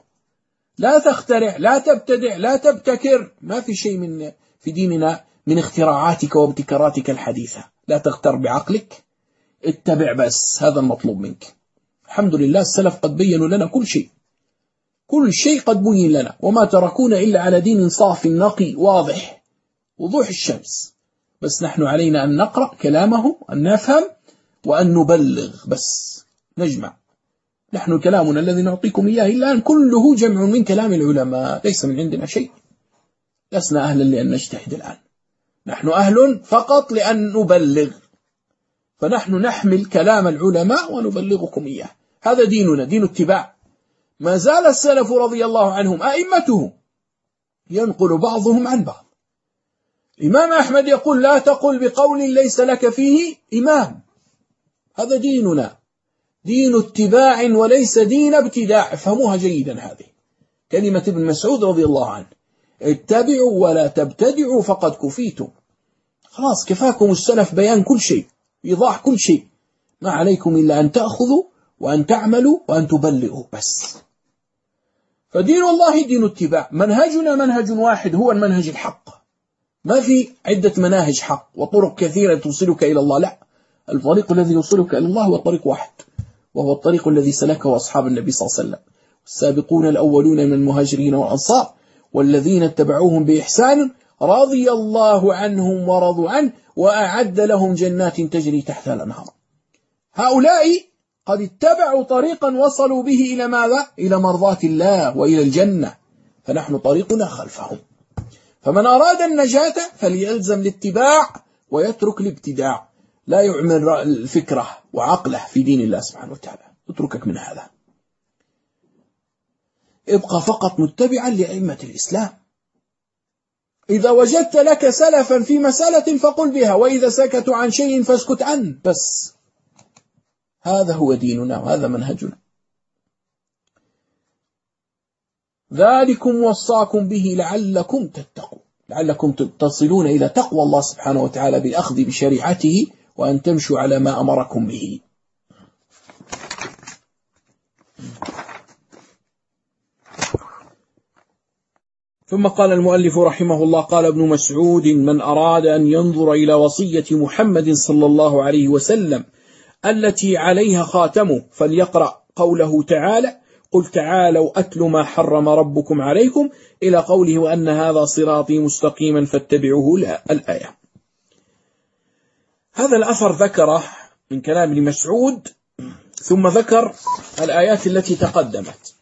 S1: لا تخترع لا تبتدع لا تبتكر. ما في شيء من في ديننا من اختراعاتك وابتكاراتك الحديثة. لا تغتر بعقلك. اتبع بس هذا المطلوب منك. الحمد لله السلف قد بينوا لنا كل شيء. كل شيء قد بين لنا. وما تركونا إلا على دين صاف نقي واضح. وضوح الشمس. بس نحن علينا أن نقرأ كلامه أن نفهم وأن نبلغ بس. نجمع. نحن كلامنا الذي نعطيكم إياه الآن كله جمع من كلام العلماء ليس من عندنا شيء. لسنا أهلا لأن نجتهد الآن. نحن أهل فقط لأن نبلغ. فنحن نحمل كلام العلماء ونبلغكم إياه. هذا ديننا دين اتباع. ما زال السلف رضي الله عنهم أئمتهم ينقل بعضهم عن بعض. الإمام أحمد يقول لا تقل بقول ليس لك فيه إمام. هذا ديننا. دين اتباع وليس دين ابتداع. افهموها جيدا هذه. كلمة ابن مسعود رضي الله عنه. اتبعوا ولا تبتدعوا فقد كفيتم. خلاص كفاكم السلف بيان كل شيء إيضاح كل شيء. ما عليكم إلا أن تأخذوا وأن تعملوا وأن تبلغوا بس. فدين الله دين اتباع. منهجنا منهج واحد هو المنهج الحق. ما في عدة مناهج حق وطرق كثيرة توصلك إلى الله لا. الطريق الذي يوصلك إلى الله هو طريق واحد. وهو الطريق الذي سلكه أصحاب النبي صلى الله عليه وسلم. السابقون الأولون من المهاجرين والأنصار والذين اتبعوهم بإحسان رضي الله عنهم ورضوا عنه وأعد لهم جنات تجري تحت الأنهار. هؤلاء قد اتبعوا طريقا وصلوا به إلى ماذا؟ إلى مرضاة الله وإلى الجنة. فنحن طريقنا خلفهم. فمن أراد النجاة فليلزم الاتباع ويترك الابتداع. لا يعمل الفكرة وعقله في دين الله سبحانه وتعالى. اتركك من هذا. ابقى فقط متبعا لأئمة الإسلام. إذا وجدت لك سلفا في مسألة فقل بها وإذا سكتوا عن شيء فاسكت عنه. بس هذا هو ديننا وهذا منهجنا. ذلكم وصاكم به لعلكم تتقون. لعلكم تصلون إلى تقوى الله سبحانه وتعالى بالأخذ بشريعته. وأن تمشوا على ما أمركم به. ثم قال المؤلف رحمه الله قال ابن مسعود من أراد أن ينظر إلى وصية محمد صلى الله عليه وسلم التي عليها خاتمه فليقرأ قوله تعالى قل تعالوا أتل ما حرم ربكم عليكم إلى قوله وأن هذا صراطي مستقيما فاتبعوه الآية. هذا الأثر ذكره من كلام ابن مسعود ثم ذكر الآيات التي تقدمت.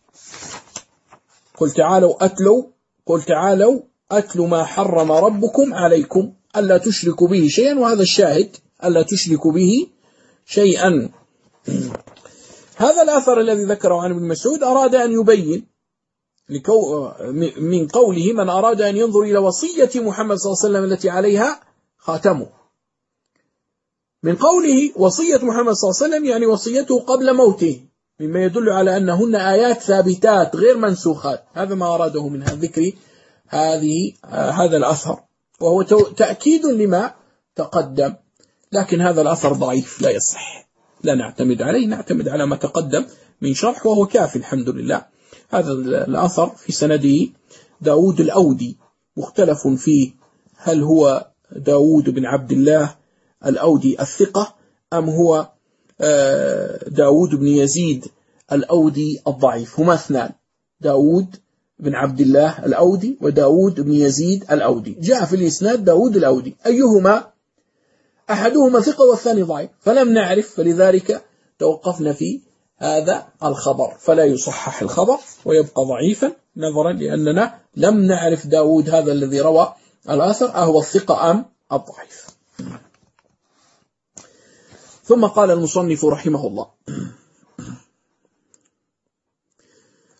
S1: قل تعالوا أتلوا قل تعالوا أتل ما حرم ربكم عليكم ألا تشركوا به شيئا وهذا الشاهد ألا تشركوا به شيئا. هذا الأثر الذي ذكره عن ابن مسعود أراد أن يبين من قوله من أراد أن ينظر إلى وصية محمد صلى الله عليه وسلم التي عليها خاتمه. من قوله وصية محمد صلى الله عليه وسلم يعني وصيته قبل موته مما يدل على أنهن آيات ثابتات غير منسوخات. هذا ما أراده من ذكر هذه هذا الأثر. وهو تأكيد لما تقدم. لكن هذا الأثر ضعيف لا يصح. لا نعتمد عليه نعتمد على ما تقدم من شرح وهو كافي الحمد لله. هذا الأثر في سنده داود الأودي مختلف فيه. هل هو داود بن عبد الله الأودي الثقة أم هو آه، داود بن يزيد الأودي الضعيف؟ هما اثنان داود بن عبد الله الأودي وداود بن يزيد الأودي. جاء في الإسناد داود الأودي. أيهما؟ أحدهما ثقة والثاني ضعيف. فلم نعرف فلذلك توقفنا في هذا الخبر. فلا يصحح الخبر ويبقى ضعيفا نظرا لأننا لم نعرف داود هذا الذي روى الأثر أهو الثقة أم الضعيف. ثم قال المصنف رحمه الله.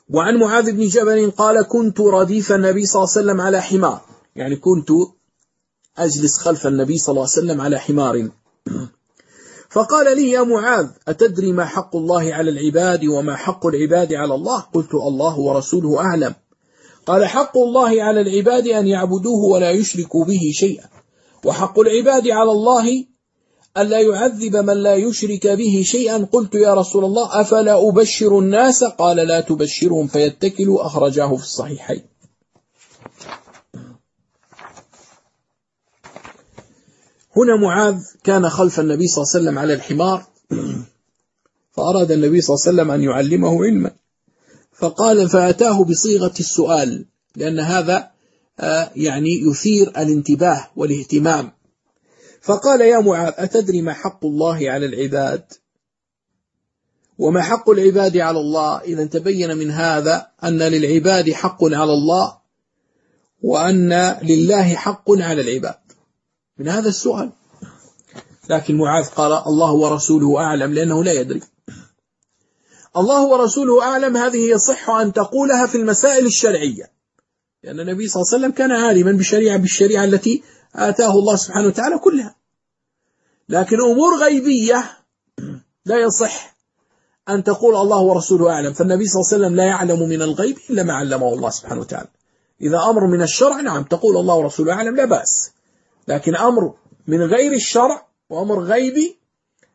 S1: وعن معاذ بن جبل قال كنت رديف النبي صلى الله عليه وسلم على حمار. يعني كنت أجلس خلف النبي صلى الله عليه وسلم على حمار. فقال لي يا معاذ أتدري ما حق الله على العباد وما حق العباد على الله؟ قلت الله ورسوله أعلم. قال حق الله على العباد أن يعبدوه ولا يشركوا به شيئا وحق العباد على الله ألا يعذب من لا يشرك به شيئا؟ قلت يا رسول الله أفلا أبشر الناس؟ قال لا تبشرهم فيتكلوا أخرجاه في الصحيحين. هنا معاذ كان خلف النبي صلى الله عليه وسلم على الحمار فأراد النبي صلى الله عليه وسلم أن يعلمه علما. فقال فأتاه بصيغة السؤال لأن هذا آه، يعني يثير الانتباه والاهتمام. فقال يا معاذ أتدري ما حق الله على العباد؟ وما حق العباد على الله؟ إذا تبين من هذا أن للعباد حق على الله وأن لله حق على العباد. من هذا السؤال. لكن معاذ قال الله ورسوله أعلم لأنه لا يدري. الله ورسوله أعلم هذه يصح أن تقولها في المسائل الشرعية. لأن النبي صلى الله عليه وسلم كان عالما بالشريعة بالشريعة التي آتاه الله سبحانه وتعالى كلها. لكن أمور غيبية لا يصح أن تقول الله ورسوله أعلم. فالنبي صلى الله عليه وسلم لا يعلم من الغيب إلا ما علمه الله سبحانه وتعالى. إذا أمر من الشرع نعم تقول الله ورسوله أعلم لا بأس. لكن أمر من غير الشرع وأمر غيبي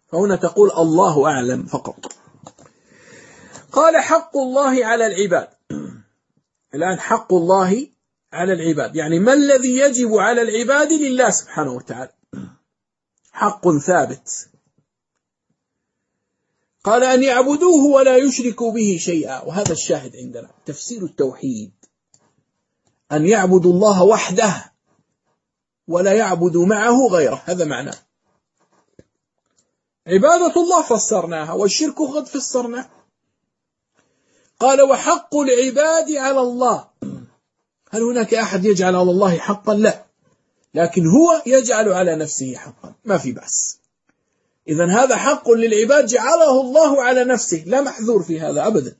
S1: فهنا تقول الله أعلم فقط. قال حق الله على العباد. الآن حق الله على العباد. يعني ما الذي يجب على العباد لله سبحانه وتعالى؟ حق ثابت. قال أن يعبدوه ولا يشركوا به شيئا. وهذا الشاهد عندنا تفسير التوحيد. أن يعبدوا الله وحده ولا يعبدوا معه غيره. هذا معناه. عبادة الله فسرناها والشرك قد فسرناه. قال وحق العباد على الله. هل هناك أحد يجعل على الله حقا؟ لا. لكن هو يجعل على نفسه حقا. ما في بأس. إذا هذا حق للعباد جعله الله على نفسه. لا محذور في هذا أبدا.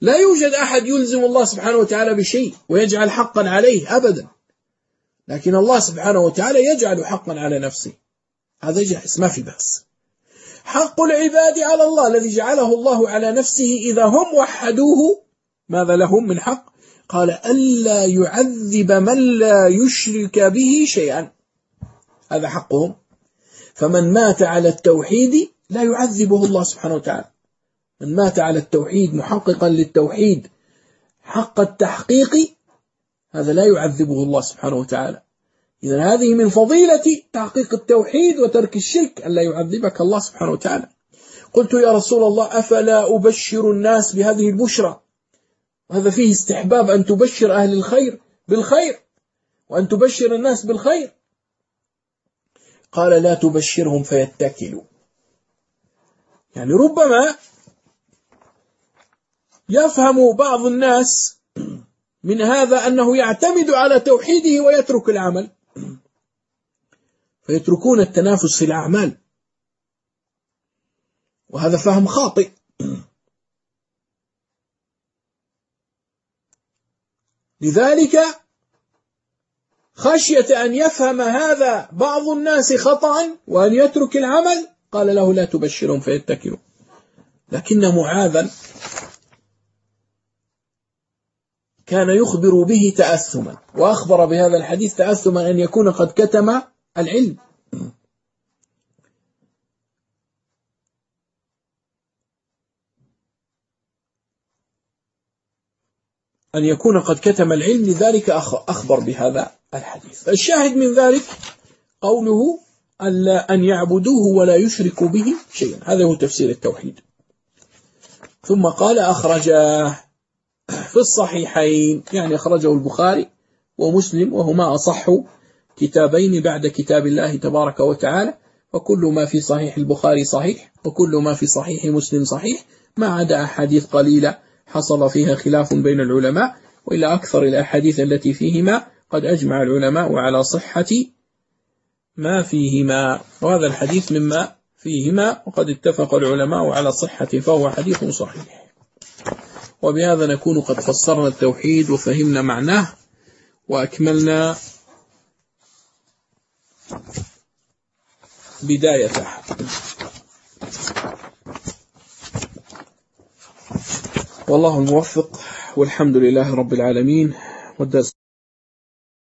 S1: لا يوجد أحد يلزم الله سبحانه وتعالى بشيء ويجعل حقا عليه أبدا.
S2: لكن الله سبحانه وتعالى يجعل حقا على نفسه. هذا جائز ما في بأس. حق العباد على الله الذي جعله الله على نفسه إذا هم وحدوه ماذا لهم من حق؟ قال ألا يعذب من لا يشرك به شيئا. هذا حقهم. فمن مات على التوحيد لا يعذبه الله سبحانه وتعالى. من مات على التوحيد محققا للتوحيد حق التحقيق هذا لا يعذبه الله سبحانه وتعالى. إذا هذه من فضيلة تحقيق التوحيد وترك الشرك ألا يعذبك الله سبحانه وتعالى. قلت يا رسول الله أفلا أبشر الناس بهذه البشرى؟ وهذا فيه استحباب أن تبشر أهل الخير بالخير وأن تبشر الناس بالخير. قال لا تبشرهم فيتكلوا. يعني ربما يفهم بعض الناس من هذا أنه يعتمد على توحيده ويترك العمل. فيتركون التنافس في الأعمال. وهذا فهم خاطئ. لذلك خشية أن يفهم هذا بعض الناس خطأ وأن يترك العمل قال له لا تبشرهم فيتكلوا لكن معاذا كان يخبر به تأثما وأخبر بهذا الحديث تأثما أن يكون قد كتم العلم. أن يكون قد كتم العلم لذلك أخبر بهذا الحديث. الشاهد من ذلك قوله أن يعبدوه ولا يشركوا به شيئا. هذا هو تفسير التوحيد. ثم قال أخرجاه في الصحيحين يعني أخرجه البخاري ومسلم وهما أصح كتابين بعد كتاب الله تبارك وتعالى وكل ما في صحيح البخاري صحيح وكل ما في صحيح مسلم صحيح ما عدا أحاديث قليلة حصل فيها خلاف بين العلماء وإلا أكثر الأحاديث التي فيهما قد أجمع العلماء على صحة ما فيهما. وهذا الحديث مما فيهما وقد اتفق العلماء على صحته فهو حديث صحيح. وبهذا نكون قد فسرنا التوحيد وفهمنا معناه وأكملنا بدايته. والله الموفق والحمد لله رب العالمين. والدرس